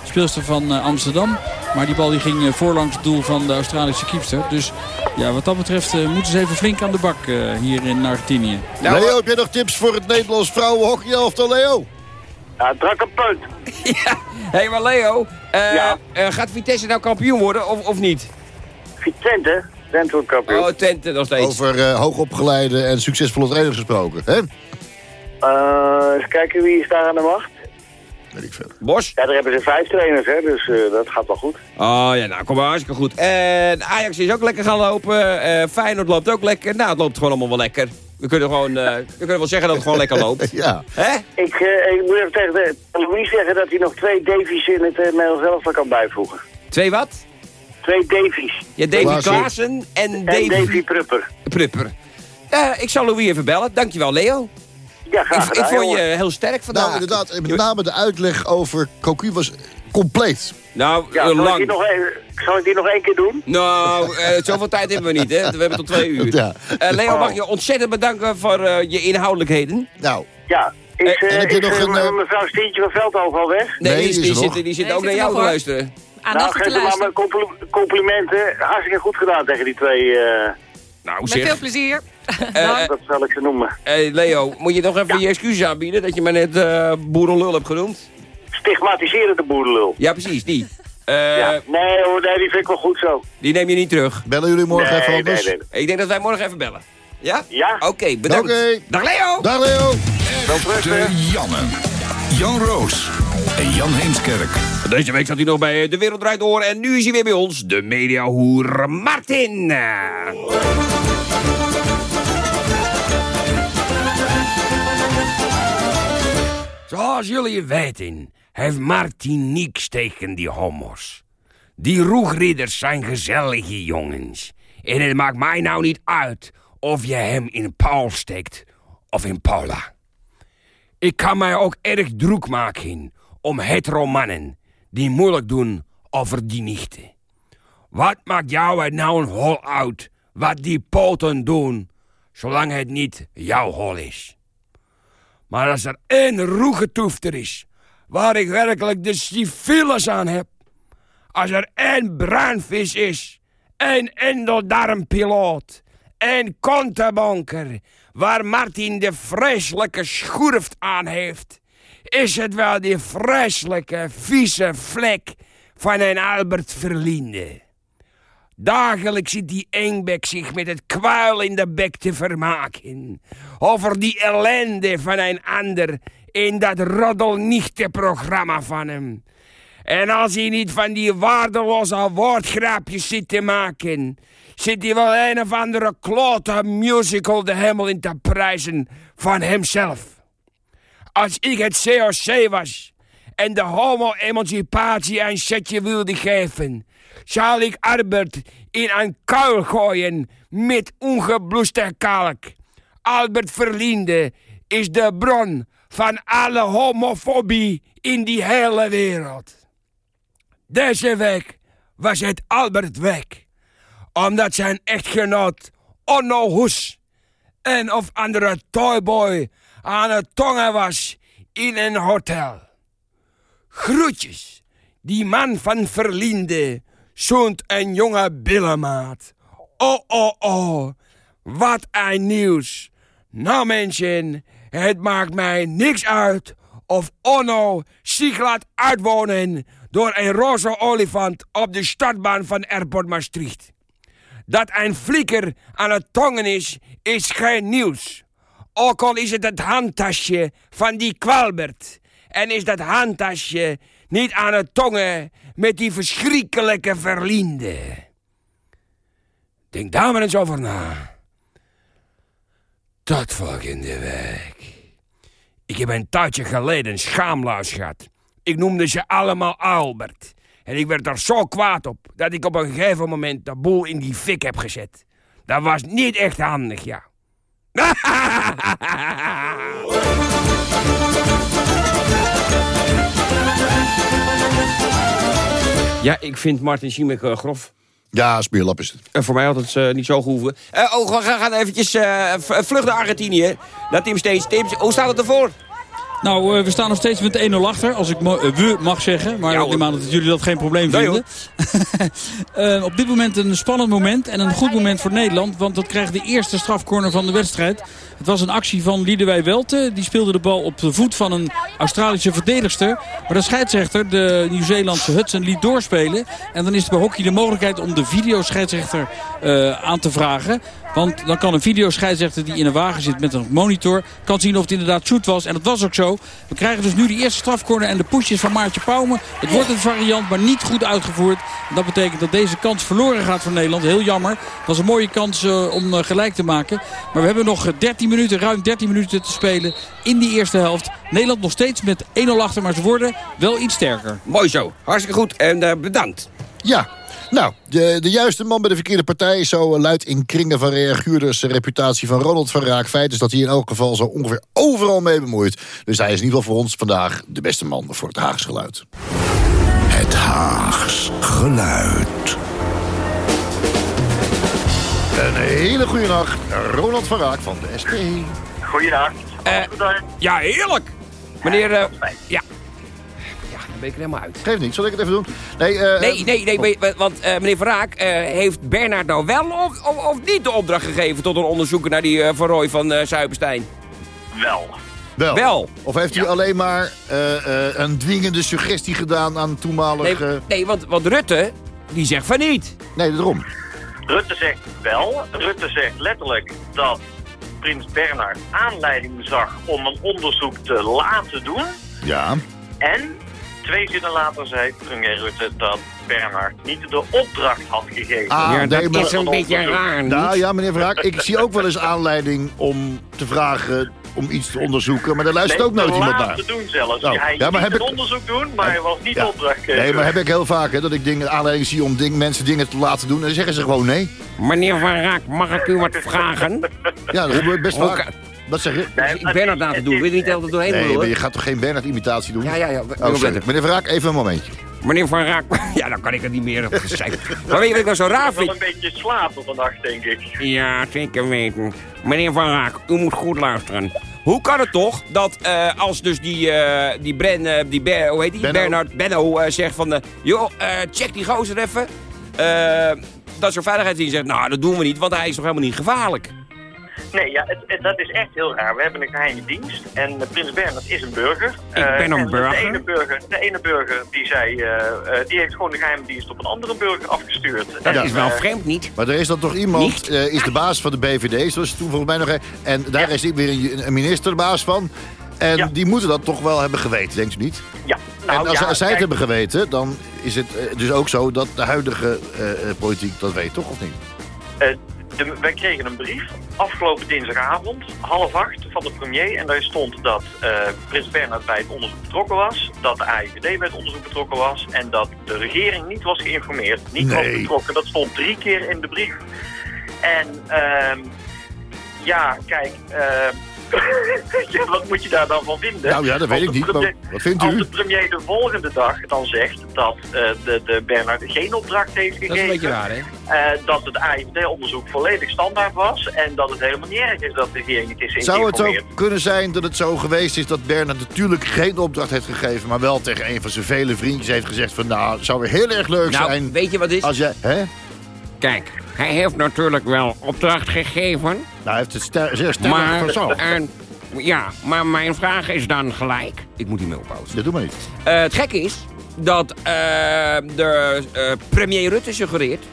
speelster van eh, Amsterdam. Maar die bal die ging eh, voorlangs het doel van de Australische kiepster. Dus ja, wat dat betreft eh, moeten ze even flink aan de bak eh, hier in Argentinië. Nou, Leo, heb jij nog tips voor het Nederlands vrouwenhockeyelftal, Leo? Ja, druk een punt. Hé, hey, maar Leo, Ja. gaat Vitesse nou kampioen worden of, of niet? Twente, Twente wordt kampioen. Oh, Twente nog steeds. Over eh, hoogopgeleide en succesvolle trainers gesproken. Hè? Eh, eens kijken wie is daar aan de macht. Weet ik veel. Bos? Ja, daar hebben ze vijf trainers, hè, dus eh, dat gaat wel goed. Oh ja, nou kom maar hartstikke goed. En Ajax is ook lekker gaan lopen. Eh Feyenoord loopt ook lekker. Nou, het loopt gewoon allemaal wel lekker. We kunnen, gewoon, eh, we kunnen wel zeggen dat het gewoon lekker loopt. Ja. Hè? Ik, eh, ik moet even tegen de, Louis zeggen dat hij nog twee Davies in het uh, Nederlands elftal kan bijvoegen. Twee wat? Twee Davies. Ja, Davy Klaassen. En En Davy Davy Prupper. Prupper. Eh, ik zal Louis even bellen. Dankjewel, Leo. Ja, Ik, graag ik vond je jongen. heel sterk vandaag. Nou, inderdaad. en Met name de uitleg over Cocu was compleet. Nou, Ja, eh, zal, ik lang. die nog even, zal ik die nog één keer doen? Nou, eh, zoveel tijd hebben we niet, hè? We hebben tot twee uur. Ja. Eh, Leo, Oh. mag je ontzettend bedanken voor eh, je inhoudelijkheden. Nou, Ja. Is, en heb je is, nog een, mevrouw Stientje van Veldhoven al weg? Nee, Nee, die, die is die zit, die zit Nee, ook naar jou te luisteren. Nou, Aandachtig geef maar mijn compli- complimenten. Hartstikke goed gedaan tegen die twee. eh, Nou, Met zeg. veel plezier. Eh, dat zal ik ze noemen. eh, Leo, moet je nog even je excuses aanbieden dat je me net eh boerenlul hebt genoemd? Stigmatiserende boerenlul. Ja, precies, die. Eh, ja. Nee hoor, nee, die vind ik wel goed zo. Die neem je niet terug. bellen jullie morgen nee, even nee, anders? nee, nee. Ik denk dat wij morgen even bellen. Ja? Ja? Oké, bedankt. Oké. Dag Leo! Dag Leo. Wel terug, hè? De Janne. Jan Roos en Jan Heemskerk. Deze week zat hij nog bij De Wereld Draait Door en nu is hij weer bij ons, de mediahoer Martin. Zoals jullie weten, heeft Martin niks tegen die homo's. Die roegridders zijn gezellige jongens. En het maakt mij nou niet uit of je hem in Paul steekt of in Paula. Ik kan mij ook erg druk maken om hetero mannen die moeilijk doen over die nichten. Wat maakt jou het nou een hol uit wat die poten doen, zolang het niet jouw hol is? Maar als er één roegetoefter is waar ik werkelijk de syfilis aan heb, als er één bruinvis is, één endeldarmpiloot, één kontebonker, waar Martin de vreselijke schurft aan heeft, is het wel die vreselijke, vieze vlek van een Albert Verlinde. Dagelijks zit die Engbek zich met het kwijl in de bek te vermaken. Over die ellende van een ander in dat roddelnichtenprogramma van hem. En als hij niet van die waardeloze woordgrapjes zit te maken... zit hij wel een of andere klote musical de hemel in te prijzen van hemzelf. Als ik het COC was en de homo-emancipatie een setje wilde geven... zal ik Albert in een kuil gooien met ongebloeste kalk. Albert Verlinde is de bron van alle homofobie in die hele wereld. Deze week was het Albert weg, omdat zijn echtgenoot Onno Hoes een of andere toyboy aan het tongen was in een hotel. Groetjes, die man van Verlinde zoent een jonge billenmaat. Oh, oh, oh, wat een nieuws. Nou mensen, het maakt mij niks uit of Onno zich laat uitwonen door een roze olifant op de startbaan van Airport Maastricht. Dat een flikker aan het tongen is, is geen nieuws. Ook al is het het handtasje van die kwalbert. En is dat handtasje niet aan het tongen met die verschrikkelijke verlinde. Denk daar maar eens over na. Tot volgende week. Ik heb een tijdje geleden schaamluis gehad. Ik noemde ze allemaal Albert. En ik werd er zo kwaad op dat ik op een gegeven moment de boel in die fik heb gezet. Dat was niet echt handig, ja. Ja, ik vind Martin Schimek uh, grof. Ja, smeerlap is het. En voor mij had het uh, niet zo gehoeven. Uh, oh, we gaan eventjes vlug naar Argentinië. Dat Tim steeds. Tim, hoe staat het ervoor? Nou, eh, we staan nog steeds met 1-0 achter, als ik eh, we mag zeggen. Maar Ja, ik neem aan dat jullie dat geen probleem Nee, vinden. Eh, op dit moment een spannend moment en een goed moment voor Nederland. Want dat krijgt de eerste strafcorner van de wedstrijd. Het was een actie van Liedewij Welte. Die speelde de bal op de voet van een Australische verdedigster. Maar de scheidsrechter, de Nieuw-Zeelandse Hudson, liet doorspelen. En dan is er bij hockey de mogelijkheid om de videoscheidsrechter eh aan te vragen. Want dan kan een videoscheidsrechter die in een wagen zit met een monitor... kan zien of het inderdaad shoot was. En dat was ook zo. We krijgen dus nu die eerste strafcorner en de pushjes van Maartje Pauwme. Het wordt een variant, maar niet goed uitgevoerd. En dat betekent dat deze kans verloren gaat voor Nederland. Heel jammer. Het was een mooie kans eh, om eh, gelijk te maken. Maar we hebben nog eh, 13 minuten, ruim 13 minuten te spelen in die eerste helft. Nederland nog steeds met 1-0 achter, maar ze worden wel iets sterker. Mooi zo. Hartstikke goed en eh, bedankt. Ja, nou, de, de juiste man bij de verkeerde partij... zo eh, luidt in kringen van reaguurders de reputatie van Ronald van Raak. Feit is dat hij in elk geval zo ongeveer overal mee bemoeit. Dus hij is in ieder geval voor ons vandaag de beste man voor het Haags geluid. Het Haags geluid. Een hele goede nacht, Ronald van Raak van de SP. Goeiedag. Eh. Ja, heerlijk. Meneer... eh, ja. Ben ik er helemaal uit. Geef niet, zal ik het even doen? Nee, eh, Nee, nee, nee, we- want eh, meneer Verraak, eh, heeft Bernard nou wel of, of, of niet de opdracht gegeven tot een onderzoeker naar die eh Van van eh Zuipenstein? Wel. wel. Wel. Of heeft u alleen maar eh, eh, een dwingende suggestie gedaan aan Nee, toenmalig... eh, nee want, want Rutte, die zegt van niet. nee, daarom. Rutte zegt wel. Rutte zegt letterlijk dat prins Bernhard aanleiding zag om een onderzoek te laten doen. Ja. En twee zinnen later zei premier Rutte dat Bernhard niet de opdracht had gegeven. Ah, ja, nee, dat maar- is een beetje raar, niet? Nou ja, meneer Vraak, ik zie ook wel eens aanleiding om te vragen om iets te onderzoeken. Maar daar luistert ook nooit te iemand naar. doen zelfs. Nou, hij ja, maar heb ik- onderzoek doen, maar hij was niet Ja. de opdrachtgever. Nee, maar heb ik heel vaak hè, dat ik dingen, aanleiding zie om ding, mensen dingen te laten doen. En dan zeggen ze gewoon nee. Meneer Van Raak, mag ik u wat vragen? Ja, dat gebeurt best Hoe vaak. Wat zeg je? Nee, ik ben het laten doen. Wil je niet altijd doorheen Nee, maar hoor? je gaat toch geen Bernard-imitatie doen? Ja, ja, ja. Oh, sorry. Meneer Vraak, even een momentje. Meneer Van Raak, ja, dan kan ik het niet meer zeggen. Maar weet je wat ik nou zo raar wel vind? een beetje slaap op de nacht, denk ik. Ja, zeker weten. Meneer Van Raak, u moet goed luisteren. Hoe kan het toch dat eh, als dus die, eh, die, Bren, eh, die Ber, hoe heet die? Benno. Bernard Benno zegt van... joh, eh, check die gozer even. Dat zo'n veiligheidsdienst zegt, nou, dat doen we niet, want hij is toch helemaal niet gevaarlijk. Nee, ja, het, het- dat is echt heel raar. We hebben een geheime dienst en eh, Prins Bernhard is een burger. Ik Eh, ben een en burger. De ene burger, de ene burger die zei, eh, eh, die heeft gewoon de geheime dienst op een andere burger afgestuurd. Dat En, is wel vreemd, niet? Maar er is dan toch iemand, eh, is de baas van de BVD, zoals toen volgens mij nog... En daar is weer een, een minister de baas van. En Ja. die moeten dat toch wel hebben geweten, denkt u niet? Ja, nou, en als, ja, als zij het kijk, hebben geweten, dan is het dus ook zo dat de huidige eh, eh, politiek dat weet, toch of niet? De, wij kregen een brief afgelopen dinsdagavond, half acht, van de premier. En daar stond dat eh, Prins Bernhard bij het onderzoek betrokken was. Dat de AIVD bij het onderzoek betrokken was. En dat de regering niet was geïnformeerd. Niet was betrokken. Dat stond drie keer in de brief. En ehm, ja, kijk... ehm, ja, wat moet je daar dan van vinden? Nou ja, dat weet Als ik niet, premier- maar wat vindt Als u? de premier de volgende dag dan zegt dat eh, de, de Bernhard geen opdracht heeft gegeven... Dat is een beetje raar, hè? Eh, dat het AIVD-onderzoek volledig standaard was en dat het helemaal niet erg is dat de regering niet is Zou het ook kunnen zijn dat het zo geweest is dat Bernard natuurlijk geen opdracht heeft gegeven, maar wel tegen een van zijn vele vriendjes heeft gezegd van nou, het zou weer heel erg leuk Nou, zijn weet je wat is? als jij... Hè? Kijk, hij heeft natuurlijk wel opdracht gegeven. Nou, hij heeft het ster- zeer sterk Maar, verzocht. en, ja, maar mijn vraag is dan gelijk. Ik moet hiermee ophouden. Dat doe maar niet. Eh, het gekke is dat eh, de eh, premier Rutte suggereert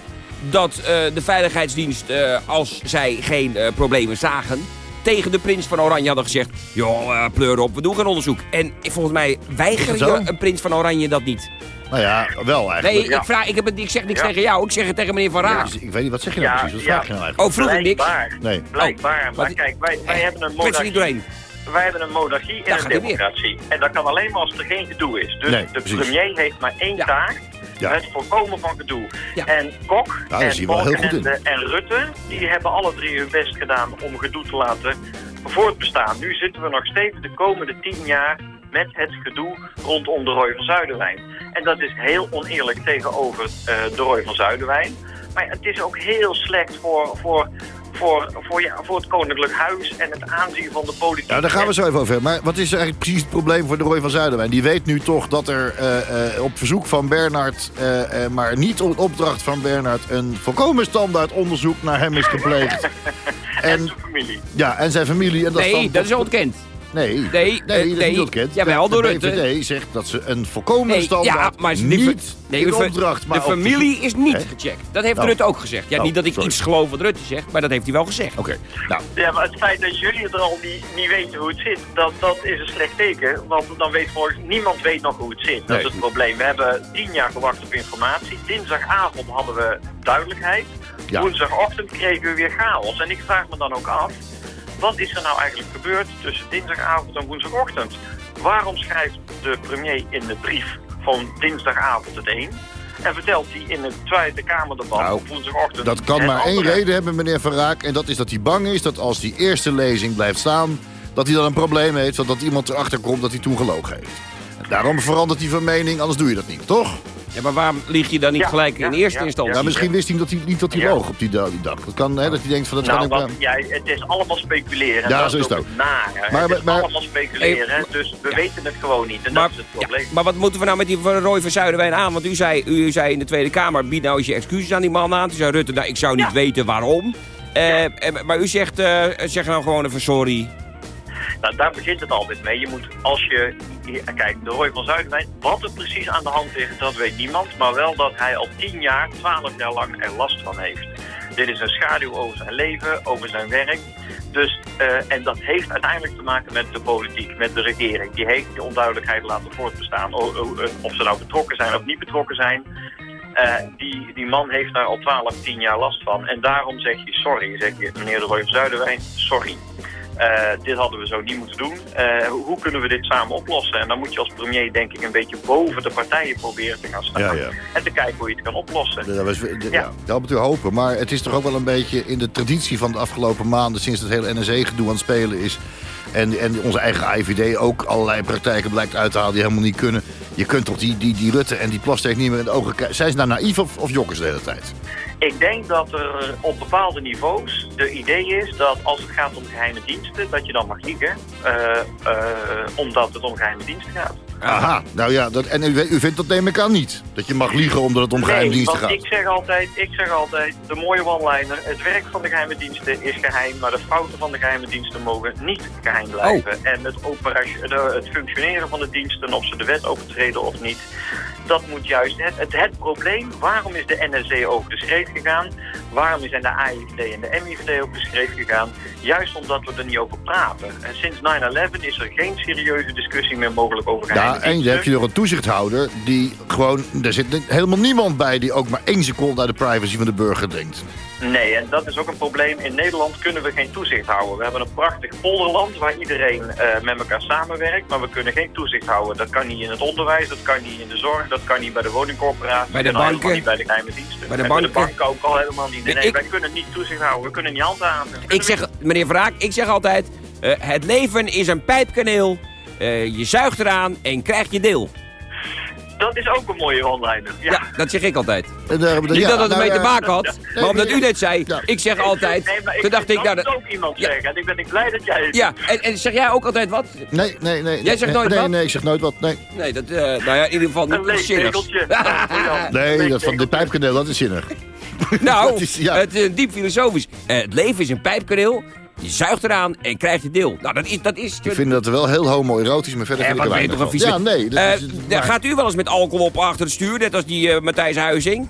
dat eh, de veiligheidsdienst, eh, als zij geen eh, problemen zagen, tegen de prins van Oranje hadden gezegd: joh, pleur op, we doen geen onderzoek. En volgens mij Is weiger het zo? je een prins van Oranje dat niet. Nou ja, wel eigenlijk. Nee, ik, vraag, ik, heb het, ik zeg niks Ja. tegen jou, ik zeg het tegen meneer Van Raak. Dus ik weet niet, wat zeg je nou Ja, precies? Wat ja. vraag je nou eigenlijk? Oh, vroeg ik niks? Blijkbaar. Nee. Blijkbaar. Oh, maar wat- kijk, wij, wij hebben een monarchie. Wij hebben een monarchie en een democratie. En dat kan alleen maar als er geen gedoe is. Dus Nee, de precies. premier heeft maar één Ja. taak. Ja. Het voorkomen van gedoe. Ja. En Kok is en hij wel heel goed in. Balkenende en Rutte, die hebben alle drie hun best gedaan om gedoe te laten voortbestaan. Nu zitten we nog steeds de komende tien jaar met het gedoe rondom de Roy van Zuiderwijn. En dat is heel oneerlijk tegenover eh, de Roy van Zuiderwijn. Maar het is ook heel slecht voor, voor, voor, voor, ja, voor het koninklijk huis en het aanzien van de politiek. Nou, daar gaan we zo even over. Maar wat is eigenlijk precies het probleem voor de Roy van Zuiderwijn? Die weet nu toch dat er eh, eh, op verzoek van Bernard... eh, eh, maar niet op opdracht van Bernard... een volkomen standaard onderzoek naar hem is gepleegd. En en, zijn familie. ja, en zijn familie. En dat Nee, dat is ontkend. Nee, Nee, nee, eh, dat is nee. niet ontkend. Jawel, door de Rutte. VVD zegt dat ze een volkomen Nee, standaard... ja, maar niet ver- in de opdracht, maar De op familie is niet Hè? gecheckt. Dat heeft Oh. Rutte ook gezegd. Ja, Oh, niet dat ik sorry. iets geloof wat Rutte zegt, maar dat heeft hij wel gezegd. Oké, nou, Ja, maar het feit dat jullie er al niet, niet weten hoe het zit, dat, dat is een slecht teken. Want dan weet volgens niemand weet nog hoe het zit. Dat Nee. is het probleem. We hebben tien jaar gewacht op informatie. Dinsdagavond hadden we duidelijkheid. Ja. Woensdagochtend kregen we weer chaos. En ik vraag me dan ook af, wat is er nou eigenlijk gebeurd tussen dinsdagavond en woensdagochtend? Waarom schrijft de premier in de brief van dinsdagavond het een? En vertelt hij in het Tweede Kamerdebat Nou, op woensdagochtend Dat kan maar één reden hebben, meneer Van Raak. En dat is dat hij bang is dat als die eerste lezing blijft staan... dat hij dan een probleem heeft, want dat iemand erachter komt dat hij toen gelogen heeft. Daarom verandert hij van mening, anders doe je dat niet, toch? Ja, maar waarom lieg je dan niet Ja, gelijk ja, in eerste ja, instantie? Ja, misschien wist hij dat hij, niet dat hij Ja. loog op die, da- die dag. Dat kan, hè, dat hij denkt van dat Nou, kan wat, ik... ja, het is allemaal speculeren. Ja, dat zo is ook het ook. nare. Maar- het is maar- allemaal speculeren, Hey, dus we weten het gewoon niet. En Maar, dat is het probleem. ja, maar wat moeten we nou met die van Roy van Zuiderwijn aan? Want u zei, u zei in de Tweede Kamer, bied nou eens je excuses aan die man aan. Toen zei Rutte, nou, ik zou niet Ja. weten waarom. Eh, en- maar u zegt, eh, zeg nou gewoon even sorry. Nou, daar begint het altijd mee. Je moet, als je... hier- Kijk, de Roy van Zuiderwijn, wat er precies aan de hand is, dat weet niemand. Maar wel dat hij al 10 jaar, 12 jaar lang er last van heeft. Dit is een schaduw over zijn leven, over zijn werk. Dus, eh, en dat heeft uiteindelijk te maken met de politiek, met de regering. Die heeft die onduidelijkheid laten voortbestaan. O- o- eh, Of ze nou betrokken zijn of niet betrokken zijn. Eh, die, die man heeft daar al 12, 10 jaar last van. En daarom zeg je sorry. Zeg je, meneer de Roy van Zuiderwijn, sorry. Eh, dit hadden we zo niet moeten doen. Eh, hoe kunnen we dit samen oplossen? En dan moet je als premier denk ik een beetje boven de partijen proberen te gaan staan. Ja, ja. En te kijken hoe je het kan oplossen. Dat, was, de- Ja. ja. dat moet u hopen. Maar het is toch ook wel een beetje in de traditie van de afgelopen maanden... sinds het hele NSE-gedoe aan het spelen is... En, en onze eigen AIVD ook allerlei praktijken blijkt uit te halen die helemaal niet kunnen. Je kunt toch die, die, die Rutte en die Plasterk niet meer in de ogen kijken. Zijn ze nou naïef of, of jokken ze de hele tijd? Ik denk dat er op bepaalde niveaus de idee is dat als het gaat om geheime diensten, dat je dan mag liegen. eh, eh, omdat het om geheime diensten gaat. Aha, nou ja, dat, en u, vindt dat neem ik aan niet. Dat je mag liegen omdat het om geheime nee, diensten want gaat. ik zeg altijd, ik zeg altijd, de mooie one-liner, het werk van de geheime diensten is geheim, maar de fouten van de geheime diensten mogen niet geheim blijven. Oh. En het, de- het functioneren van de diensten, of ze de wet overtreden of niet, dat moet juist het, het, het probleem. Waarom is de NSC over de schreef gegaan? Waarom zijn de AIVD en de MIVD over de schreef gegaan? Juist omdat we er niet over praten. En sinds 9-11 is er geen serieuze discussie meer mogelijk over geheime Ja, en diensten. dan heb je nog een toezichthouder die gewoon... Er zit helemaal niemand bij die ook maar één seconde aan de privacy van de burger denkt. Nee, en dat is ook een probleem. In Nederland kunnen we geen toezicht houden. We hebben een prachtig polderland waar iedereen eh, met elkaar samenwerkt, maar we kunnen geen toezicht houden. Dat kan niet in het onderwijs, dat kan niet in de zorg, dat kan niet bij de woningcorporatie, Bij de banken. niet bij de geheime diensten. Bij de en banken. bij de banken ook al helemaal niet. Nee, Nee, ik- wij kunnen niet toezicht houden, we kunnen niet handhaven. Ik zeg, meneer Vraak, ik zeg altijd... eh, het leven is een pijpkaneel. Eh, je zuigt eraan en krijgt je deel. Dat is ook een mooie one-liner. Ja. Ja, dat zeg ik altijd. En daar hebben we- Niet ja, dat het nou ermee ja, te maken had, maar omdat u net zei, Ja. ik zeg altijd, Nee, maar toen dacht ik, nou, dat ook iemand Ja. zeggen. En ik ben ik blij dat jij het ja, en, en zeg jij ook altijd wat? Nee, nee, nee. Jij zegt nee, nooit nee, wat? Nee, ik zeg nooit wat. Nee, Nee, dat, eh, nou ja, in ieder geval Een niet voor jou. nee dat van de pijpkanaal, dat is zinnig. Nou, is- ja. het is diep filosofisch. Eh, het leven is een pijpkaneel, je zuigt eraan en krijgt je deel. Nou, dat is... Dat is Ik vind dat wel heel homoerotisch, maar verder Eh, vind ik er weinig toch van. Ja, nee. Dat Eh, is, daar maar- gaat u wel eens met alcohol op achter het stuur, net als die eh, Matthijs Huizing?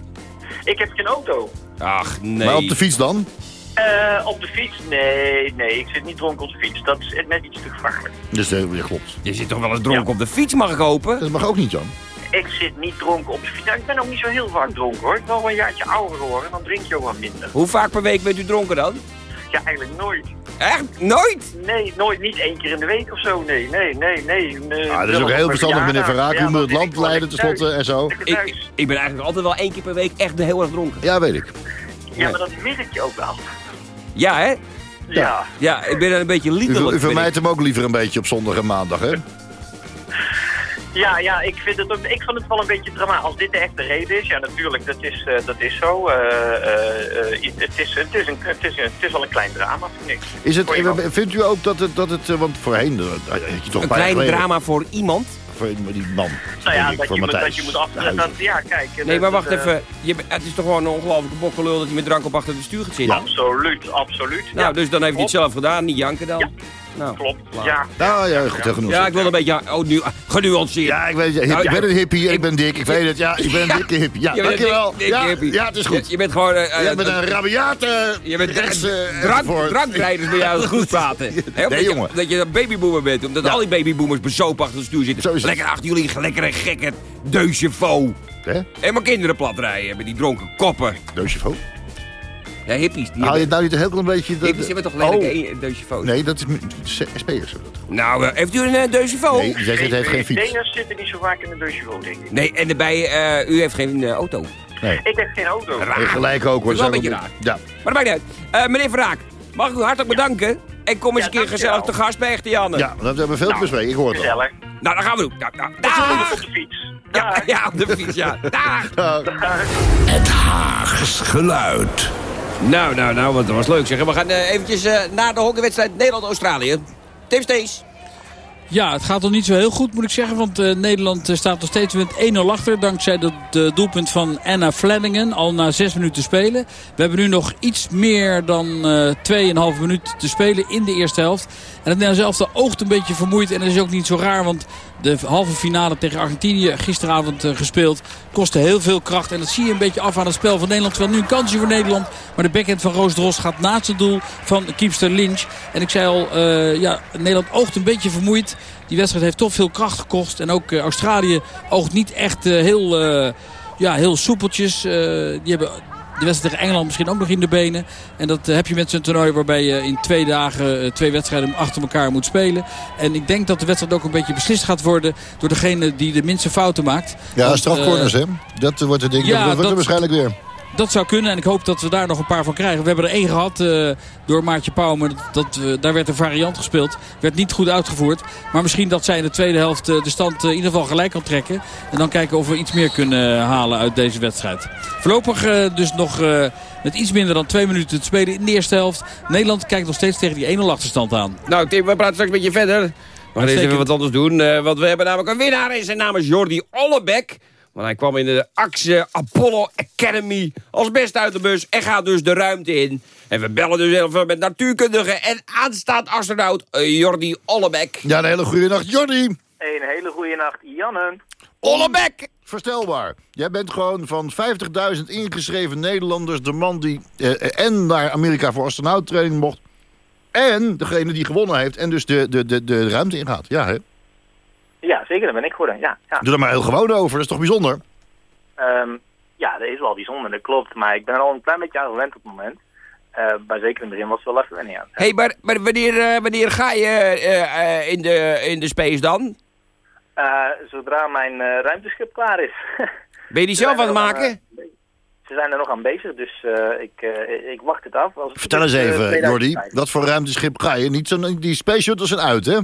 Ik heb geen auto. Ach, nee. Maar op de fiets dan? Eh, op de fiets? Nee, nee, ik zit niet dronken op de fiets. Dat is net iets te gevaarlijk. Dus eh, ja, klopt. Je zit toch wel eens dronken Ja. op de fiets, mag ik hopen? Dat mag ook niet, Jan. Ik zit niet dronken op de fiets. Nou, ik ben ook niet zo heel vaak dronken hoor. Ik ben wel een jaartje ouder geworden, dan drink je ook wat minder. Hoe vaak per week bent u dronken dan? Ja, eigenlijk nooit. Echt? Nooit? Nee, nooit. Niet één keer in de week of zo. Nee, nee, nee, nee. nee. Ah, dat is ook heel verstandig, meneer Verraak. U moet het land leiden tenslotte en zo. Ik, ik ben eigenlijk altijd wel één keer per week echt heel erg dronken. Ja, weet ik. Ja, maar dat merk je ook wel. Ja, hè? Ja. Ja, ik ben een beetje U, liederlijk. u ik. vermijdt hem ook liever een beetje op zondag en maandag, hè? Ja, ja ik, vind het ook, ik vond het wel een beetje dramatisch. Als dit de echte reden is, ja natuurlijk, dat is, eh, dat is zo. Eh, eh, het, is, het, is een, het, is een, het is wel een klein drama, vind ik. Is het, vindt u ook dat het, dat het want voorheen, had je toch Een klein geleden- drama voor iemand. Voor die man. Nou ja, denk ik, dat voor je, moet, dat je moet af... Ja, dat, ja, kijk. Nee, dat- maar wacht even. Je, het is toch gewoon een ongelofelijke bokkelul dat hij met drank op achter het stuur gaat zitten? Absoluut, absoluut. Nou, ja, dus dan heeft hij het zelf gedaan, niet janken dan. Ja. Nou. klopt. Ja. Nou ja, goed, genoeg. Ja, ik wil een beetje oh, nu, genuanceerd. Ja, ik weet het. Nou, ik ben een hippie, ik Ik- ben dik, ik weet het. Ja, ik ben een Ja. dikke hippie. Ja, Je bent een dankjewel. ja, hippie. ja, het is Je, goed. je bent gewoon... eh, eh, bent een rabiate... Je bent rechts, eh, drank, drankrijders je aan het goed praten. Je, jongen. omdat je een babyboomer bent. Omdat Ja. al die babyboomers bezopen achter het stuur zitten. Zo is het. Lekker achter jullie lekkere gekke deucevo. Hè? En mijn kinderen plat rijden met die dronken koppen. Deucevo. Ja, hippies. Die Haal je het nou niet een heel klein beetje... dat- hippies hebben toch lelijke Oh, deucevo's? Nee, dat is SP'ers. Nou, eh, heeft u een uh, deucevo? Nee, die zegt het heeft geen fiets. VVD'ers zitten niet zo vaak in de Deucevo, denk ik. Nee, en daarbij, eh, u heeft geen eh, auto. Nee. Ik heb geen auto. Raar. Nee, gelijk ook hoor. Vind ik wel een beetje raar. Ja. Maar dat maakt niet uit. Eh, meneer Verraak, mag ik u hartelijk bedanken? En kom eens Ja, een keer gezellig te gast bij Echte Janne. ja, dat hebben we veel te Nou, bespreken. Ik hoor het al. Nou, dat gaan we doen. Ja, ja. Op Dag! de fiets. Ja, Dag. ja, op de fiets, ja. Dag! Het Haags geluid. Nou, nou, nou, wat was leuk zeg. We gaan eh, eventjes eh, naar de hockeywedstrijd Nederland-Australië. Tim Stees. Ja, het gaat nog niet zo heel goed moet ik zeggen. Want eh, Nederland staat nog steeds met 1-0 achter. Dankzij dat doelpunt van Anna Flanagan. Al na 6 minuten spelen. We hebben nu nog iets meer dan eh 2,5 minuut te spelen in de eerste helft. En het Nederlands elftal oogt een beetje vermoeid. En dat is ook niet zo raar. Want de halve finale tegen Argentinië gisteravond eh, gespeeld. Kostte heel veel kracht. En dat zie je een beetje af aan het spel van Nederland. Terwijl nu een kansje voor Nederland. Maar de backhand van Roos Dros gaat naast het doel van Kiepster Lynch. En ik zei al, eh, ja, Nederland oogt een beetje vermoeid. Die wedstrijd heeft toch veel kracht gekost. En ook eh, Australië oogt niet echt heel, ja, heel soepeltjes. Die hebben de wedstrijd tegen Engeland misschien ook nog in de benen. En dat eh, heb je met zo'n toernooi waarbij je in twee dagen eh, twee wedstrijden achter elkaar moet spelen. En ik denk dat de wedstrijd ook een beetje beslist gaat worden door degene die de minste fouten maakt. Ja, strafcorners, eh, hè? Dat wordt het ding. ja, dat wordt er dat- waarschijnlijk weer. Dat zou kunnen en ik hoop dat we daar nog een paar van krijgen. We hebben er één gehad eh, door Maartje Pauw. Maar dat, dat, eh, daar werd een variant gespeeld. Werd niet goed uitgevoerd. Maar misschien dat zij in de tweede helft eh, de stand in ieder geval gelijk kan trekken. En dan kijken of we iets meer kunnen halen uit deze wedstrijd. Voorlopig dus nog met iets minder dan twee minuten te spelen in de eerste helft. Nederland kijkt nog steeds tegen die 1-0 achterstand aan. Nou, Tim, we praten straks met je verder. We gaan eens even wat anders doen. want we hebben namelijk een winnaar en zijn naam is Jordi Ollebek. Want hij kwam in de Axe Apollo Academy als best uit de bus en gaat dus de ruimte in. En we bellen dus even met natuurkundige en aanstaand astronaut eh, Jordi Ollebek. Ja, een hele goede nacht, Jordi. Een hele goede nacht, Jannen. Ollebek! Verstelbaar. Jij bent gewoon van 50.000 ingeschreven Nederlanders... de man die eh, en naar Amerika voor astronauttraining mocht... en degene die gewonnen heeft en dus de, de, de, de ruimte ingaat. Ja, hè? Ja, zeker, dat ben ik geworden. Ja, ja. Doe er maar heel gewoon over, dat is toch bijzonder? Ehm, ja, dat is wel bijzonder, dat klopt. Maar ik ben er al een klein beetje aan gewend op het moment. Eh, maar zeker in het begin was het wel even wennen, ja. hey, maar, maar wanneer, eh, wanneer ga je eh, eh, in, de, in de space dan? Eh, zodra mijn eh, ruimteschip klaar is. Ben je die Ze zelf aan het maken? aan, ze zijn er nog aan bezig, dus eh, ik, eh, ik wacht het af. Als het Vertel eens even, Jordi, 2005. wat voor ruimteschip ga je? Niet zo, die space shuttles zijn uit, hè?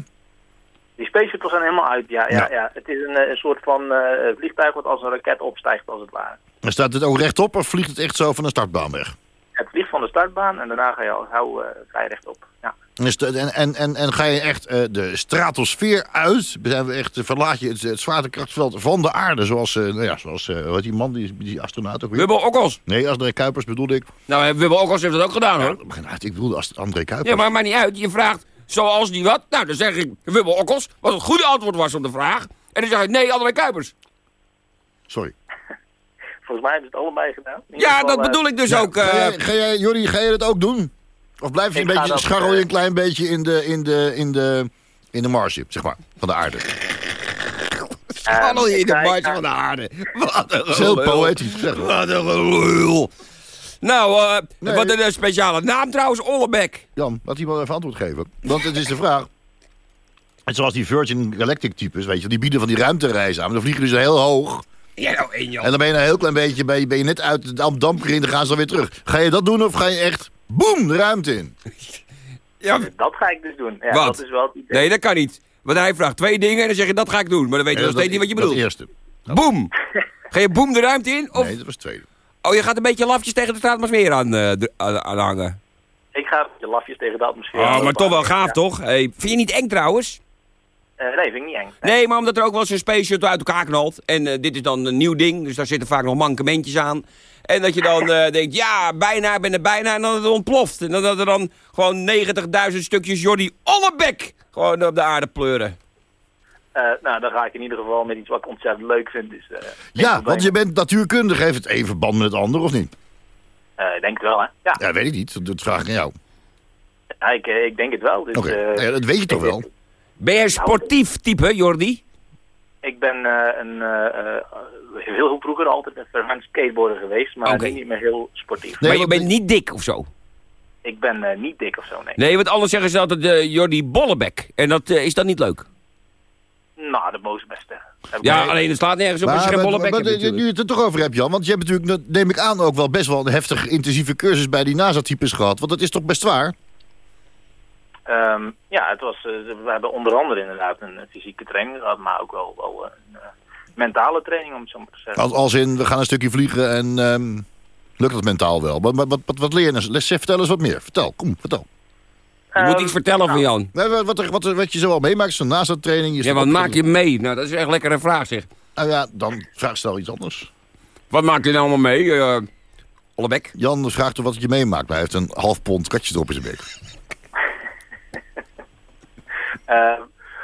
Die space shuttles zijn helemaal uit, ja. ja, Ja. ja. Het is een, eh, een soort van eh, vliegtuig wat als een raket opstijgt, als het ware. Maar staat het ook rechtop of vliegt het echt zo van de startbaan weg? Het vliegt van de startbaan en daarna ga je al gauw eh, vrij rechtop. Ja. En, en, en, en, ga je echt eh, de stratosfeer uit? Zijn we echt, verlaat je het, het zwaartekrachtveld van de aarde? Zoals, eh, nou ja, zoals eh, heet die man, die, die astronaut ook weer? Wubbel Okkels. Nee, André Kuipers bedoelde ik. Nou, Wubbel Okkels heeft dat ook gedaan hoor. Ja, ik bedoelde als André Kuipers. Ja, maar maakt niet uit. Je vraagt zoals die wat. Nou, dan zeg ik Wubbel Okkels. Wat het goede antwoord was op de vraag. En dan zeg ik nee, André Kuipers. Sorry. Volgens mij hebben ze het allebei gedaan. In Ja, geval, dat eh, bedoel ik dus Ja, ook. ga, eh, jij, ga jij, Jordi, ga je dat ook doen? Of blijf je een ga beetje, scharrel je eh, een klein beetje in de, in de, in de, in de marge, zeg maar, van de aarde? Allemaal ik in de ga- marge ga- van de aarde. Wat een heel poëtisch gezegd. hoor. Wat een gelul. Nou, eh, Nee. wat een eh, speciale naam trouwens, Ollebek. Jan, laat hij wel even antwoord geven. Want het is de vraag. En zoals die Virgin Galactic types, weet je, die bieden van die ruimtereizen aan. Dan vliegen dus heel hoog. Ja, nou, één joh. En dan ben je een heel klein beetje, ben je, ben je net uit de dam- dampkring, dan gaan ze dan weer terug. Ga je dat doen of ga je echt, boem, de ruimte in? Ja, Dat ga ik dus doen. Ja, Wat? Dat is wel het idee. nee, dat kan niet. Want hij vraagt twee dingen en dan zeg je dat ga ik doen. Maar dan weet je nog steeds niet wat je dat bedoelt. eerste. Boom! Ga je boem de ruimte in? Of, Nee, dat was het tweede. Oh, je gaat een beetje lafjes tegen de aan, eh, aan, aan hangen. Ik ga je lafjes tegen de atmosfeer. Oh, maar toch wel gaaf, Ja. toch? Hey, vind je niet eng trouwens? Eh, nee, vind ik niet eng. Nee, maar omdat er ook wel eens een space shuttle uit elkaar knalt. En eh, dit is dan een nieuw ding, dus daar zitten vaak nog mankementjes aan. En dat je dan denkt, ja, bijna, ben er bijna. En dan het ontploft. En dan dat er dan gewoon 90.000 stukjes Jordi Ollebek gewoon op de aarde pleuren. Eh, nou, dan ga ik in ieder geval met iets wat ik ontzettend leuk vind. Dus, eh, Ja, want je bent natuurkundige. Heeft het een verband met het ander, of niet? Eh, ik denk het wel, hè? Ja, Ja, weet ik niet. Dat- Dat vraag ik aan jou. ja, ik, ik denk het wel. Dus, Oké, Ja, dat weet je toch wel? Ben jij sportief type, Jordi? Ik ben eh, een, eh, eh, heel vroeger altijd een fervent skateboarder geweest, maar nu niet meer heel sportief. Nee, maar je bent niet dik of zo? Ik ben eh, niet dik of zo, nee. Nee, want anders zeggen ze altijd Jordi Bollebek. En dat is dan niet leuk. Nou, dat mogen ze best zeggen. Heb ik- Ja, alleen het slaat nergens op als je geen hebt natuurlijk. nu je het er toch over hebt, Jan. Want je hebt natuurlijk, neem ik aan, ook wel best wel een heftige intensieve cursus bij die NASA-types gehad. Want dat is toch best zwaar? Ehm, ja, het was, eh, we hebben onder andere inderdaad een fysieke training gehad, maar ook wel, wel een eh, mentale training, om het zo maar te zeggen. Als, als in, we gaan een stukje vliegen en ehm, lukt dat mentaal wel. Wat, wat, wat, wat, leer je nou? Vertel eens wat meer. Vertel, kom, vertel. Je moet Ehm, iets vertellen van Jan. Nee, Wat, wat, wat, wat je zo al meemaakt, zo'n NASA-training. je Ja, wat maak je mee? Nou, dat is echt lekker een vraag, zeg. Nou ja, dan vraag stel iets anders. Wat maak je nou allemaal mee, eh Ollebek? Jan vraagt toch wat je meemaakt. Maar hij heeft een half pond katjesdrop in zijn bek. Eh,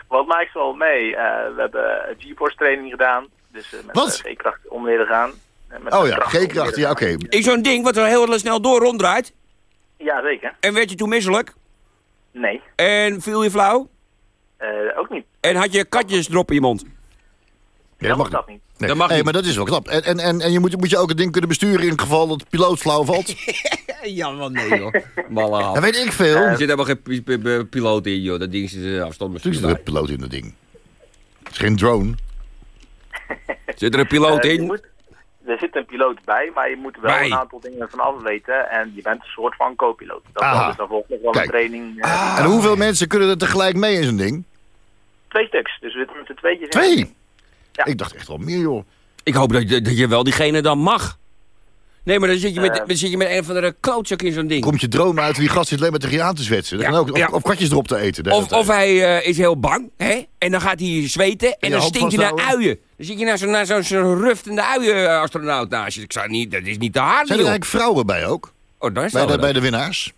wat maak ik wel mee? Eh, we hebben een G-force training gedaan. Dus eh, met Wat? G-kracht om leren gaan. Eh, met Oh ja, G-kracht. Ja, oké. gaan. Ik zo'n ding wat er heel snel door ronddraait. Ja, zeker. En werd je toen misselijk? Nee, En viel je flauw? eh, ook niet. En had je katjesdrop in je mond? Ja, dat mag dat niet. Nee, Dat mag niet. maar dat is wel knap. En, en, en, en je, moet, moet je ook het ding kunnen besturen in het geval dat de piloot flauw valt? Ja, wat nee, joh. Malle Dat weet ik veel. Er zit helemaal geen pi- pi- pi- piloot in, joh. Dat ding is uh, afstand Natuurlijk zit er een piloot in dat ding. Het is geen drone. Zit er een piloot Eh, je in? Er zit een piloot bij, maar je moet wel Bij. een aantal dingen van af weten. En je bent een soort van co-piloot. Dat dus dan volgt nog wel Kijk. een training. eh, En hoeveel mensen kunnen er tegelijk mee in zo'n ding? Twee stuks, dus we zitten met z'n tweetjes in. Twee? Ja. Ik dacht echt wel meer, joh. Ik hoop dat je, dat je wel diegene dan mag. Nee, maar dan zit je met, Eh. dan zit je met een van de klootzak in zo'n ding. Komt je droom uit die gast zit alleen maar tegen je aan te zwetsen. Dat Ja, ook, of, ja. of katjes erop te eten. de Of, of hij eh, is heel bang, hè? En dan gaat hij zweten en je dan stinkt hij naar vasthouden. uien. Dan zit je naar zo'n naar zo'n zo'n ruftende uien-astronaut naast je. Ik zou niet, dat is niet te hard, Zijn er joh. eigenlijk vrouwen bij ook? Oh, daar is Bij de, bij de winnaars?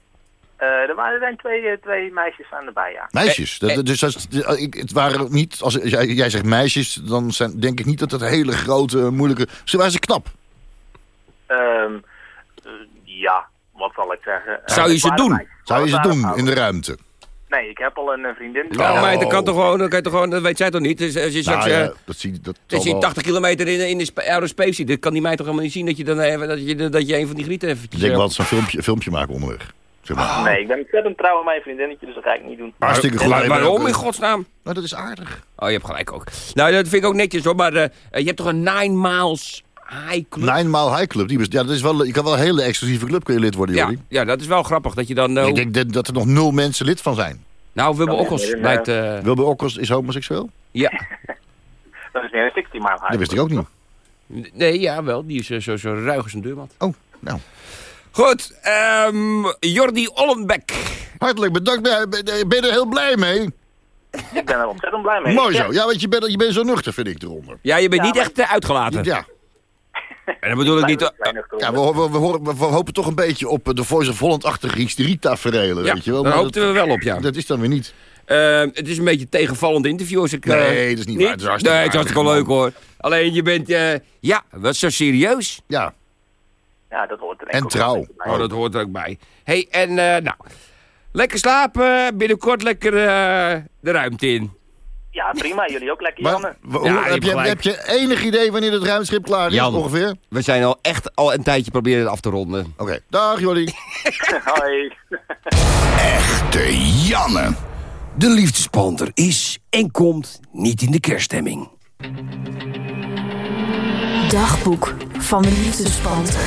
Eh, er waren er zijn twee, twee meisjes aan erbij, ja. Meisjes. Eh, Dat- dus dat, het waren niet, als jij, jij zegt meisjes, dan zijn, denk ik niet dat het hele grote, moeilijke... Ze waren ze knap. Ehm, eh, ja, wat zal ik zeggen? Eh, Zou je het ze doen? Zou je ze doen in de ruimte? Nee, ik heb al een eh, vriendin. Nou, Oh. maar dat kan toch gewoon, dat, kan toch gewoon, dat weet zij toch niet? Dus als je straks Nou ja, dat zie dat als je wel- 80 kilometer in, in de spa- aerospace zit, dat kan die mij toch helemaal niet zien dat je, dan even, dat je, dat je een van die grieten eventjes... Ik denk wel een filmpje, filmpje maken onderweg. Zeg maar. Nee, ik ben ontzettend trouw aan mijn vriendinnetje, dus dat ga ik niet doen. Hartstikke maar waarom in godsnaam? Nou, dat is aardig. Oh, je hebt gelijk ook. Nou, dat vind ik ook netjes hoor, maar eh, je hebt toch een Nine Miles High Club? Nine Mile High Club. Die, bes- ja, dat is wel, je kan wel een hele exclusieve club kun je lid worden, ja, Jordi. ja, dat is wel grappig dat je dan... eh, Ik denk dat- dat er nog nul mensen lid van zijn. nou, we hebben Ja, ook ons maar in, lijkt... eh, Wilbur Okkels is homoseksueel? ja. Dat is meer een 16 mile high. Dat wist ik ook niet. Nee, ja, wel. Die is eh, zo, zo ruig als een deurmat. Oh, nou. Goed, ehm Jordi Ollenbeck. Hartelijk bedankt. Ben, je er heel blij mee? Ik ben er ontzettend blij mee. Mooi Ja. zo. Ja, want je bent, je bent zo nuchter, vind ik, eronder. Ja, je bent Ja, niet maar- echt uitgelaten. Ja, En dat bedoel ik niet... Eh, ja we, we, we, horen- we, we hopen toch een beetje op eh, de Voice of Holland-achtige hysterie-taferelen, ja, weet je wel. daar Maar hoopten we wel op, ja. dat, is dan weer niet. Eh, het is een beetje een tegenvallend interview. Als ik, eh, Nee, dat is niet waar. Het is hartstikke nee, het is hartstikke leuk hoor. Alleen je bent, eh, ja, wat zo serieus. Ja, Ja, dat hoort er En ook trouw. een beetje bij. Oh, dat hoort er ook bij. hey, en eh, nou, lekker slapen. Binnenkort lekker eh, de ruimte in. Ja, prima. Jullie ook lekker, maar Janne. Ja, heb, je, heb je enig idee wanneer het ruimteschip klaar is, Jan. ongeveer? We zijn al echt al een tijdje proberen het af te ronden. Oké, dag Jordi. Hoi. Echte Janne. De liefdespanter is en komt niet in de kerststemming. Dagboek van de liefdespanter.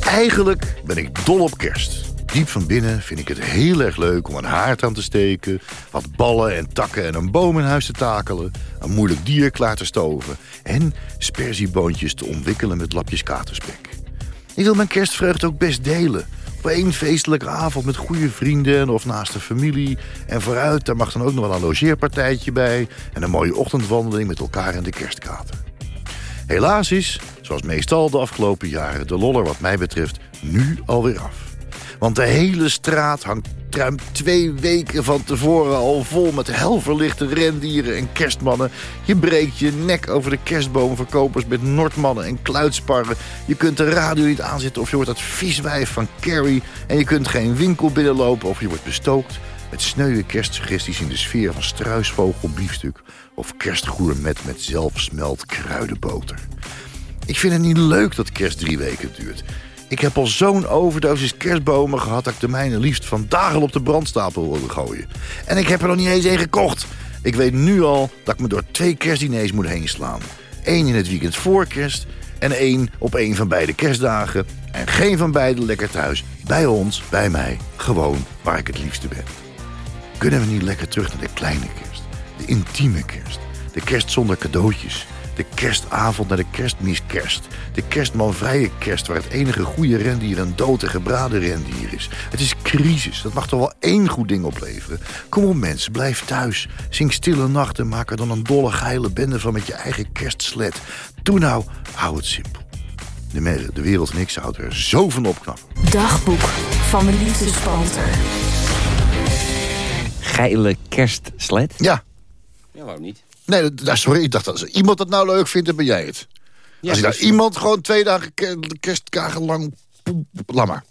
Eigenlijk ben ik dol op kerst. Diep van binnen vind ik het heel erg leuk om een haard aan te steken... wat ballen en takken en een boom in huis te takelen... een moeilijk dier klaar te stoven... en sperzieboontjes te omwikkelen met lapjes katerspek. Ik wil mijn kerstvreugde ook best delen. Op één feestelijke avond met goede vrienden of naast de familie. En vooruit, daar mag dan ook nog wel een logeerpartijtje bij... en een mooie ochtendwandeling met elkaar in de kerstkater. Helaas is, zoals meestal de afgelopen jaren, de loller wat mij betreft nu alweer af. Want de hele straat hangt ruim twee weken van tevoren al vol met helverlichte rendieren en kerstmannen. Je breekt je nek over de kerstboomverkopers met Noordmannen en kluitsparren. Je kunt de radio niet aanzetten of je wordt dat vieswijf van Carrie. En je kunt geen winkel binnenlopen of je wordt bestookt met sneuwe kerstsuggesties in de sfeer van struisvogelbiefstuk of kerstgourmet met zelfsmelt kruidenboter. Ik vind het niet leuk dat kerst drie weken duurt. Ik heb al zo'n overdosis kerstbomen gehad... dat ik de mijne liefst van dagen op de brandstapel wilde gooien. En ik heb er nog niet eens één gekocht. Ik weet nu al dat ik me door twee kerstdiners moet heen slaan. Eén in het weekend voor kerst... en één op één van beide kerstdagen. En geen van beide lekker thuis. Bij ons, bij mij, gewoon waar ik het liefste ben. Kunnen we niet lekker terug naar de kleine kerst? De intieme kerst. De kerst zonder cadeautjes. De kerstavond naar de kerstmiskerst. De kerstmanvrije kerst waar het enige goede rendier een dood en gebraden rendier is. Het is crisis. Dat mag toch wel één goed ding opleveren. Kom op mensen, blijf thuis. Zing stille nachten, maak er dan een dolle geile bende van met je eigen kerstslet. Doe nou, hou het simpel. De, de wereld niks houdt er zo van opknappen. Dagboek van de liefdespanter. Geile kerstsled? Ja. Ja, waarom niet? Nee, dat- dat- sorry, ik dacht dat als iemand dat nou leuk vindt, dan ben jij het. Ja, als je nou iemand gewoon twee dagen ke- kerstdagen lang... Laat maar.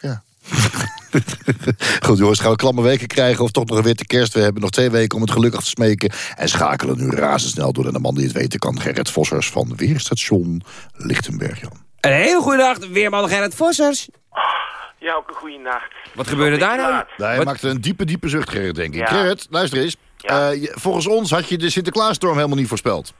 Ja. Goed jongens, gaan we klamme weken krijgen of toch nog een witte kerst? We hebben nog twee weken om het gelukkig te smeken. En schakelen nu razendsnel door naar de man die het weten kan. Gerrit Vossers van Weerstation Lichtenberg, Jan. Een hele goede dag, weerman Gerrit Vossers. Ja, ook een goede nacht. Wat gebeurde daar nou? Nee, hij Wat- maakte een diepe, diepe zucht, Gerrit, denk ik. Ja. Gerrit, luister eens. Ja. Eh, volgens ons had je de Sinterklaasstorm helemaal niet voorspeld.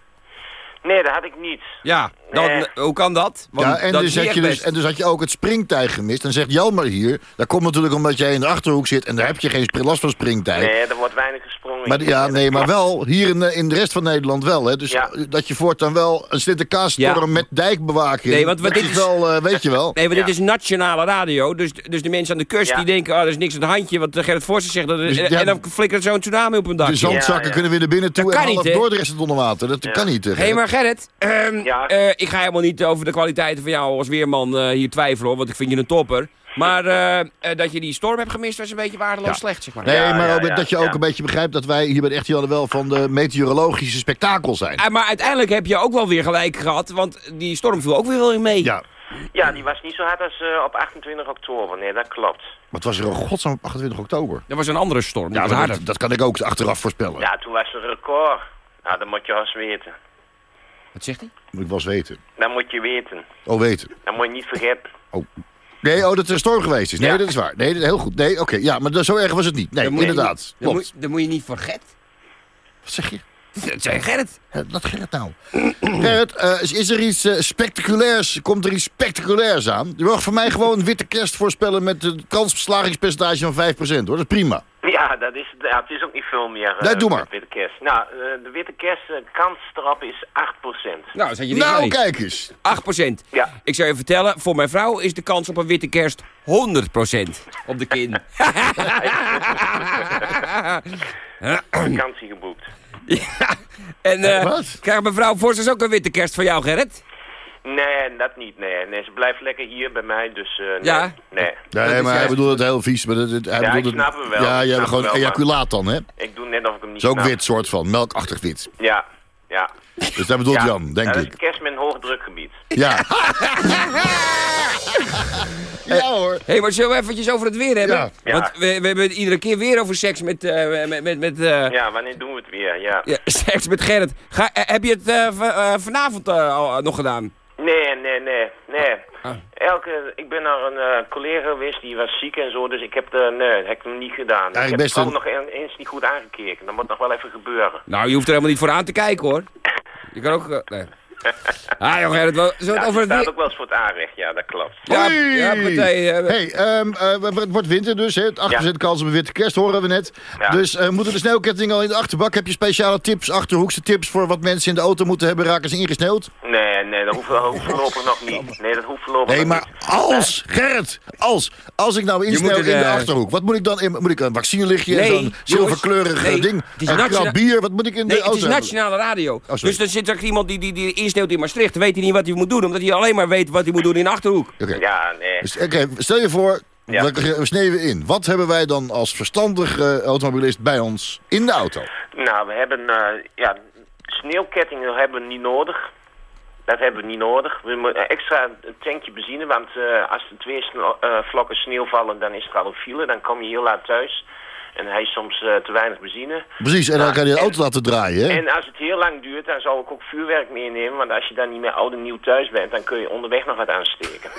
Nee, dat had ik niet. Ja, dan, Nee. hoe kan dat? Want ja, en dat dus, had je dus, en dus had je ook het springtij gemist. En zegt Jan maar hier, dat komt natuurlijk omdat jij in de Achterhoek zit... en daar heb je geen spring- last van springtij. Nee, er wordt weinig gesprongen. Maar, ja, nee, maar wel, hier in, de- in de rest van Nederland wel. Hè? Dus Ja. eh, dat je voortaan wel een Sinterklaasstorm Ja. met dijkbewaking... Nee, want dit is is- wel, eh, weet je wel. Nee, maar dit is nationale radio. Dus, dus de mensen aan de kust Ja. die denken... oh, er is niks aan de handje. Want Gerrit Vossers zegt... Dat, Dus, en, ja, en dan flikkert zo'n tsunami op een dak. De zandzakken Ja, ja. kunnen weer naar binnen toe Dat en kan half hè? Dordrecht het onder water. Dat Ja. kan niet. eh, Hé, hey, maar Gerrit, ehm, Ja. eh, ik ga helemaal niet over de kwaliteiten van jou als weerman eh, hier twijfelen, hoor, want ik vind je een topper. Maar eh, eh, dat je die storm hebt gemist, was een beetje waardeloos Ja. slecht, zeg maar. Nee, Ja, maar ja, ook ja, dat je ook een beetje begrijpt dat wij hier bij de Echte Janne wel van de meteorologische spektakel zijn. Maar uiteindelijk heb je ook wel weer gelijk gehad, want die storm viel ook weer wel in mee. Ja, Ja, die was niet zo hard als eh, op 28 oktober. Nee, dat klopt. wat was er een godsnaam op 28 oktober? Dat was een andere storm, Ja, maar dat, dat kan ik ook achteraf voorspellen. Ja, toen was er een record. Nou, dat moet je eens weten. Wat zegt hij? Moet ik wel eens weten. Dat moet je weten. Oh, weten. Dat moet je niet vergeten. Nee, oh, dat er een storm geweest is. Nee, Ja. dat is waar. Nee, dat- heel goed. Nee, oké. Ja, maar zo erg was het niet. Nee, je inderdaad. Dat Klopt. moet, dat moet je niet vergeten. Wat zeg je? Dat zei Gerrit. Hè, Wat Gerrit nou? Gerrit, eh, is, er iets eh, spectaculairs? Komt er iets spectaculairs aan? Je mag voor mij gewoon witte kerst voorspellen met een kansverslagingspercentage van 5%, hoor. Dat is prima. Ja, dat is, ja, het is ook niet veel meer. eh, Nee, doe maar. Witte kerst. Nou, eh, de witte kerst, eh, kans erop is 8%. Nou, zat je Nou, kijk eens. 8%. Ja. Ik zou je vertellen, voor mijn vrouw is de kans op een witte kerst 100% op de kin. Vakantie geboekt. ja. En eh Wat? krijgt mevrouw Vossers ook een witte kerst van jou, Gerrit? Nee, dat niet. Nee, nee ze blijft lekker hier bij mij, dus eh, nee. Ja? Nee. Nee, is maar hij bedoelt het heel vies. Maar dat, dat- hij Ja, bedoelt ik het- snap hem wel. Ja, je hebt gewoon hem wel, ejaculaat dan, hè? Ik doe net of ik hem niet is ook snap. wit soort van. Melkachtig wit. Ja, ja. Dus dat bedoelt ja. Jan, denk ik. een kerst met een hoog drukgebied. Ja. ja hoor. Hé, hey, maar zullen we eventjes over het weer hebben? Ja. Ja. Want we, we hebben het iedere keer weer over seks met... eh, met, met, met eh, Ja, wanneer doen we het weer? Ja. ja, seks met Gerrit. Ga, eh, heb je het v- vanavond eh, al nog gedaan? Nee, nee, nee, nee. Ah. Elke, ik ben naar een eh, collega geweest, die was ziek en zo, dus ik heb de, nee, dat heb ik nog niet gedaan. ik heb best het een- nog een- eens niet goed aangekeken. Dat moet nog wel even gebeuren. Nou, je hoeft er helemaal niet voor aan te kijken, hoor. Je kan ook... nee. Ah, joh, Gerrit, wel- zullen we Ja, het die over het staat ook wel eens voor het aanrecht, ja, dat klopt. Ja, ja, partij, eh, hey, ehm, eh, het wordt winter dus. Hè. Het 8% kans op een witte kerst horen we net. Ja. Dus eh, moeten de sneeuwkettingen al in de achterbak? Heb je speciale tips, achterhoekse tips... voor wat mensen in de auto moeten hebben? Raken ze ingesneeuwd? Nee, nee, dat hoeft, dat hoeft voorlopig nog niet. Nee, dat hoeft voorlopig Nee, nog maar niet. als, Gerrit, als, als ik nou moet in het, de achterhoek... wat moet ik dan? in- Moet ik een vaccinelichtje en Nee, zo'n jongens, zilverkleurig nee, ding? het Een bier? Wat moet ik in Nee, de het auto is nationale radio. sorry. dus dan zit er iemand die, die, die insneeuwt in Maastricht. Dan weet hij niet wat hij moet doen. Omdat hij alleen maar weet wat hij moet doen in de Achterhoek. Oké. Ja, nee. Dus, oké, stel je voor, Ja. we, we sneeuwen in. Wat hebben wij dan als verstandig eh, automobilist bij ons in de auto? Nou, we hebben, eh, ja, sneeuwkettingen hebben we niet nodig. Dat hebben we niet nodig. We moeten een extra tankje benzine, want eh, als er twee eh, vlokken sneeuw vallen, dan is er al een file. Dan kom je heel laat thuis. En hij is soms eh, te weinig benzine. Precies, en dan Nou, kan je de en- auto laten draaien, hè? En als het heel lang duurt, dan zou ik ook vuurwerk meenemen. Want als je dan niet meer oud en nieuw thuis bent, dan kun je onderweg nog wat aansteken.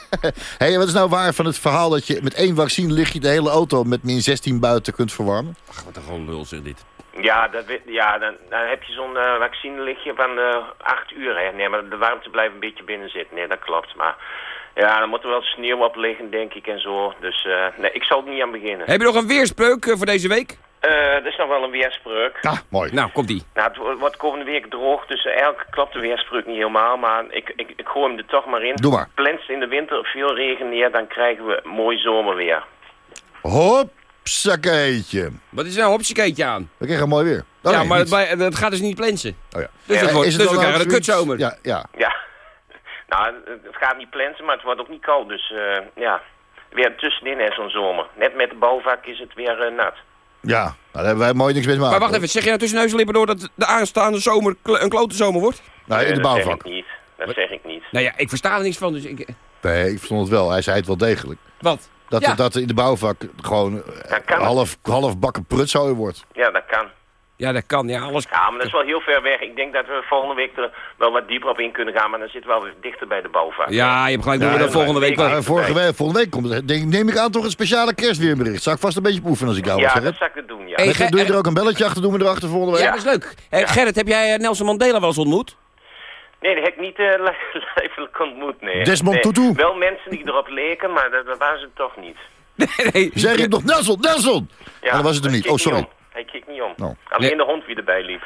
Hé, wat is nou waar van het verhaal dat je met één vaccinelichtje de hele auto met min 16 buiten kunt verwarmen? Wat een gewoon lul zeg dit. Ja, dat, ja dan, dan heb je zo'n vaccinelichtje van eh acht uur. Hè. Nee, maar de warmte blijft een beetje binnen zitten. Nee, dat klopt. Maar ja, dan moet er wel sneeuw op liggen, denk ik, en zo. Dus eh, nee, ik zal er niet aan beginnen. Heb je nog een weerspreuk voor deze week? Eh er is nog wel een weerspreuk. Ah, mooi. Nou, komt die. Nou, het wo- wordt komende week droog, dus eigenlijk klopt de weerspreuk niet helemaal. Maar ik, ik, ik gooi hem er toch maar in. Doe maar. Plenst in de winter veel regen neer, dan krijgen we mooi zomerweer. Hopsakeetje. Wat is er nou hopsjekeetje aan? We krijgen mooi weer. Oh, ja, nee, maar het, gaat dus niet plensen. Oh, ja. Dus, dat wordt, Is het dus we krijgen een kutzomer. Ja, ja. Ja. Nou, het gaat niet plensen, maar het wordt ook niet koud. Dus eh, ja, weer tussenin hè, zo'n zomer. Net met de bouwvak is het weer eh, nat. Ja, nou, daar hebben wij mooi niks mee te maken. Maar wacht even, zeg je nou tussen neus en lippen door dat de aanstaande zomer een klote zomer wordt? Nou, in Eh, de dat zeg bouwvak. ik niet. Dat zeg ik niet. Nou ja, ik versta er niks van, dus ik... Nee, ik verstond het wel. Hij zei het wel degelijk. Wat? Dat, Ja. dat in de bouwvak gewoon eh, half, half bakken prutzooi wordt. Ja, dat kan. Ja, dat kan. Ja, alles... Ja, maar dat is wel heel ver weg. Ik denk dat we volgende week er wel wat dieper op in kunnen gaan, maar dan zitten we wel weer dichter bij de bouwvak. Ja, je hebt gelijk. Doen we Ja, dat volgende week wel. Vorige week, volgende week komt denk, neem ik aan toch een speciale kerstweerbericht. Zal ik vast een beetje oefenen als ik jou Ja, was, dat zou ik het doen, ja. Hey, Doe je er ook een belletje achter, doen we erachter volgende week? Ja, dat is leuk. Hey, Gerrit, heb jij eh, Nelson Mandela wel eens ontmoet? Nee, dat heb ik niet eh, li- lijfelijk ontmoet, nee. Desmond nee. Tutu? Wel mensen die erop leken, maar dat, dat waren ze toch niet. nee. Zeg ik nog Nelson, Nelson! Ja, Maar dat was het hem hij niet. Oh, sorry. om. Hij keek niet om. Nou. Alleen Nee. de hond wie erbij liep.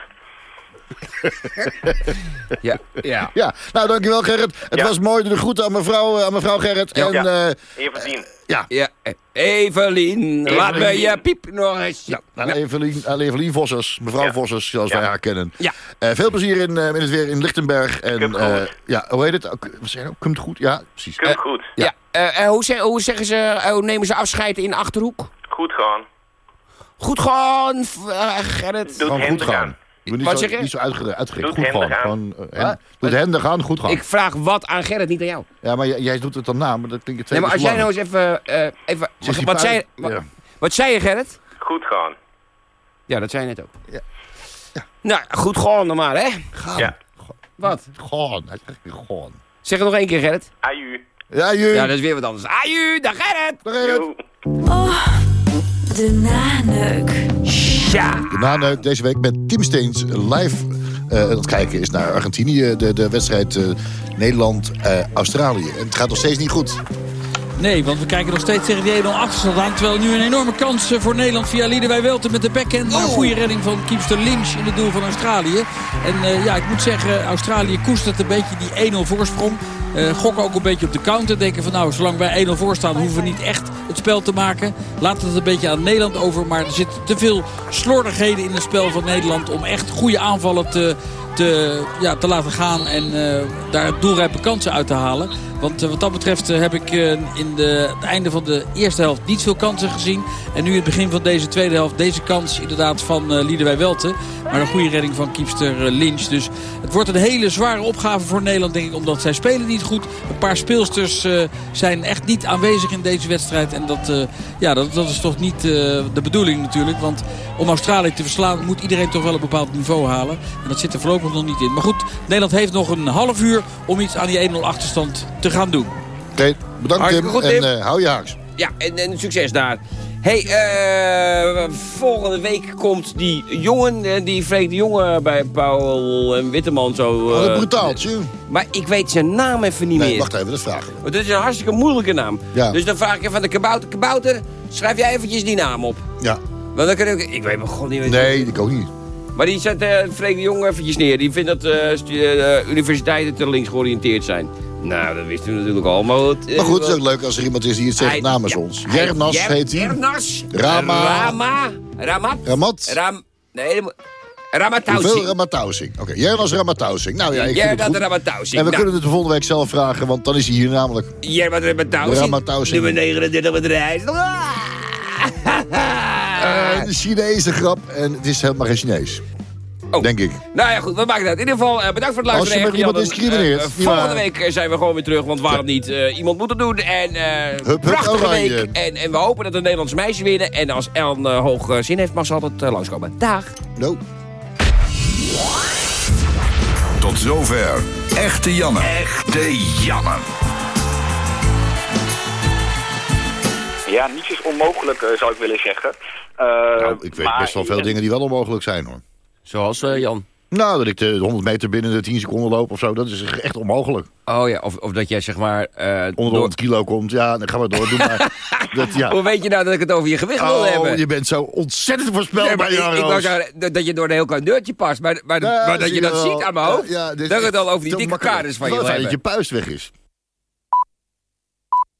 Ja, ja. Ja, nou dankjewel Gerrit. Het Ja. was mooi. De groeten aan mevrouw, eh, aan mevrouw Gerrit. En Ja. eh, Even zien. ja, ja. Evelien, laat me je piep nog eens. ja, aan Evelien, aan Evelien Vossers, mevrouw Ja. Vossers, zoals Ja. wij haar kennen. Ja. Eh, veel plezier in, in het weer in Lichtenberg. En, Komt eh, goed. ja, hoe heet het? Wat zei je nou? Komt goed? Ja, precies. Komt goed. Ja. hoe, zeg- hoe zeggen ze, hoe nemen ze afscheid in de Achterhoek? Goed gaan. Goed gaan, Gerrit. Doet Gewoon goed gaan. Doe niet Wat zo, zeg je? Niet zo uitgerekt. uitgerekt. Doet Goed gewoon. gewoon eh, hen, doet hendig aan, goed gaan. Ik vraag wat aan Gerrit, niet aan jou. Ja, maar jij, jij doet het dan na, maar dat klinkt twee Nee, maar als jij nou eens even... eh, even Zeg wat, zei, Ja. wat, wat zei je, Gerrit? Goed gaan. Ja, dat zei je net ook. Ja. Nou, goed gaan dan maar, hè? Gaan. Ja. Wat? Gaan. Hij zegt gaan. Zeg het nog één keer, Gerrit. Aju. Ja, ju. Ja, dat is weer wat anders. Aju, dag Gerrit! Dag, Gerrit. Oh, de naneuk. De naneuk deze week met Tim Steens live eh, aan het kijken is naar Argentinië. De, de wedstrijd eh, Nederland-Australië. en het gaat nog steeds niet goed. Nee, want we kijken nog steeds tegen die 1-0 achterstand aan. Terwijl nu een enorme kans eh, voor Nederland via Liederwij Welten met de backhand. Maar een goede redding van keepster Lynch in het doel van Australië. En eh, ja, ik moet zeggen, Australië koestert een beetje die 1-0 voorsprong. Eh gokken ook een beetje op de counter. Denken van nou, zolang wij 1-0 voor staan hoeven we niet echt het spel te maken. Laten we het een beetje aan Nederland over. Maar er zitten te veel slordigheden in het spel van Nederland om echt goede aanvallen te, te, ja, te laten gaan. En eh, daar doelrijpe kansen uit te halen. Want eh, wat dat betreft eh, heb ik in de, het einde van de eerste helft niet veel kansen gezien. En nu in het begin van deze tweede helft deze kans inderdaad van uh, Welten. Maar een goede redding van kiepster uh, Lynch. Dus het wordt een hele zware opgave voor Nederland denk ik. Omdat zij spelen niet goed. Een paar speelsters uh, zijn echt niet aanwezig in deze wedstrijd. En dat, uh, ja, dat, dat is toch niet uh, de bedoeling natuurlijk. Want om Australië te verslaan moet iedereen toch wel een bepaald niveau halen. En dat zit er voorlopig nog niet in. Maar goed, Nederland heeft nog een half uur om iets aan die 1-0 achterstand te gaan doen. Oké, okay, bedankt Tim goed, en Tim. uh, hou je haaks. Ja, en, en succes daar. Hey, eh, volgende week komt die jongen, eh, die Freek de Jongen bij Paul en Witteman zo... Een eh, brutaaltje. Maar ik weet zijn naam even niet Nee, meer. wacht even, dat vragen we. Dit is een hartstikke moeilijke naam. Ja. Dus dan vraag ik even aan de kabouter. Kabouter, schrijf jij eventjes die naam op. Ja. Want dan kan ik... Ik weet mijn god niet meer. Nee, ik ook niet. Maar die zet eh Freek de Jong eventjes neer. Die vindt dat eh, eh, universiteiten te links georiënteerd zijn. Nou, dat wisten we natuurlijk al. Maar, goed, eh, Maar goed, het is ook leuk als er iemand is die het zegt Hij- namens ja, ons. hij- Jernas Jer- heet hij. Jernas. Rama. Rama. Ramat. Ramat. Ram... Nee. Hoeveel Ramatausing? Oké, Jernas Ramatausing. Nou ja, ik Jernas. Ramatausi. En we Nou. kunnen het de volgende week zelf vragen, want dan is hij hier namelijk. Jermas Ramatausi. Ramatausi. Nummer 39 met de reis. Eh, een Chinese grap en het is helemaal geen Chinees. Oh. Denk ik. Nou ja, goed, we maken het. In ieder geval, eh, bedankt voor het Als je luisteren. met iemand discrimineert, Eh, niet volgende week eh, zijn we gewoon weer terug, want waarom niet? Eh, iemand moet het doen. En eh hup, prachtige oranje. week. En, en we hopen dat de Nederlandse meisjes winnen. En als Ellen eh, hoog eh, zin heeft, mag ze altijd eh, langskomen. Dag. No. Tot zover. Echte Janne. Echte Janne. Ja, niets is onmogelijk, eh, zou ik willen zeggen. Eh, Nou, ik weet maar- best wel veel dingen die wel onmogelijk zijn hoor. Zoals eh, Jan. Nou, dat ik de 100 meter binnen de 10 seconden loop of zo, dat is echt onmogelijk. Oh ja, of, of dat jij zeg maar... eh, Onder de door- 100 kilo komt, ja, dan gaan we door. Doe maar. dat, ja. Hoe weet je nou dat ik het over je gewicht wil Oh, hebben? je bent zo ontzettend Nee, voorspelbaar, maar ik, ik dat- je door een heel klein deurtje past. Maar, maar, Ja, maar dat je dat wel. ziet aan mijn hoofd. Ja, is dat ik het al over die dikke kaders van je wil fijn dat hebben. je puist weg is.